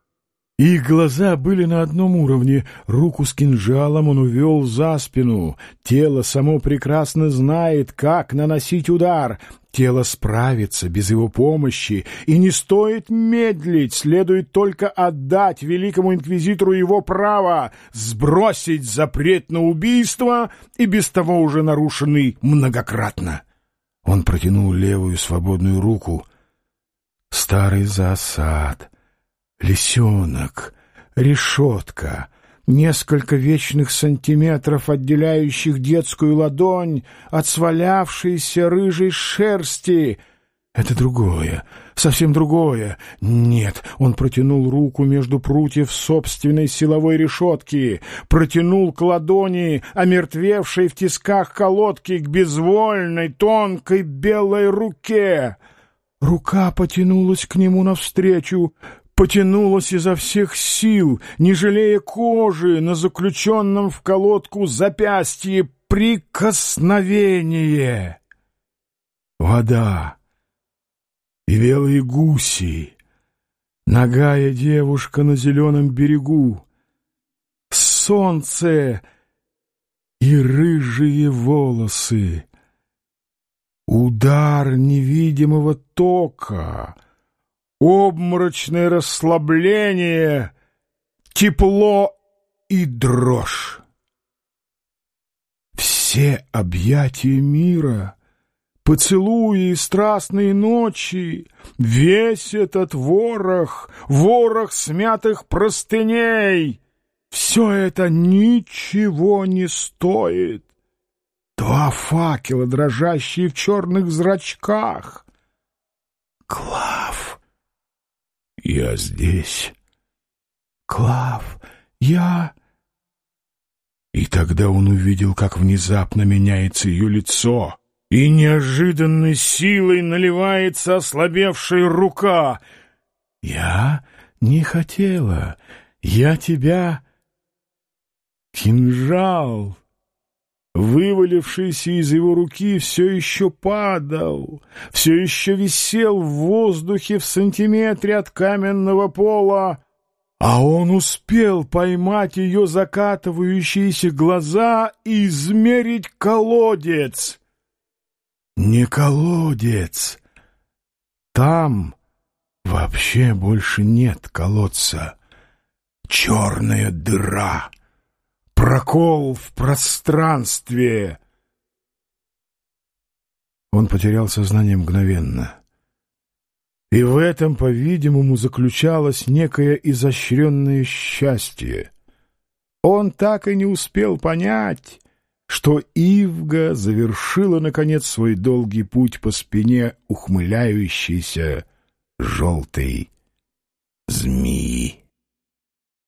[SPEAKER 1] Их глаза были на одном уровне. Руку с кинжалом он увел за спину. Тело само прекрасно знает, как наносить удар. Тело справится без его помощи. И не стоит медлить, следует только отдать великому инквизитору его право сбросить запрет на убийство и без того уже нарушенный многократно. Он протянул левую свободную руку. Старый засад — Лисенок, решетка, несколько вечных сантиметров, отделяющих детскую ладонь от свалявшейся рыжей шерсти. Это другое, совсем другое. Нет, он протянул руку между прутьев собственной силовой решетки, протянул к ладони, омертвевшей в тисках колодки, к безвольной, тонкой белой руке. Рука потянулась к нему навстречу, потянулась изо всех сил, не жалея кожи на заключенном в колодку запястье прикосновение. Вода и белые гуси, ногая девушка на зеленом берегу, солнце и рыжие волосы, удар невидимого тока — обморочное расслабление, тепло и дрожь. Все объятия мира, поцелуи и страстные ночи, весь этот ворох, ворох смятых простыней, все это ничего не стоит. Два факела, дрожащие в черных зрачках. Клав! «Я здесь». «Клав, я...» И тогда он увидел, как внезапно меняется ее лицо, и неожиданной силой наливается ослабевшая рука. «Я не хотела, я тебя...» «Кинжал!» Вывалившийся из его руки, все еще падал, все еще висел в воздухе в сантиметре от каменного пола, А он успел поймать ее закатывающиеся глаза и измерить колодец. Не колодец. Там вообще больше нет колодца. Черная дыра. Прокол в пространстве. Он потерял сознание мгновенно. И в этом, по-видимому, заключалось некое изощренное счастье. Он так и не успел понять, что Ивга завершила, наконец, свой долгий путь по спине ухмыляющейся желтой змеи.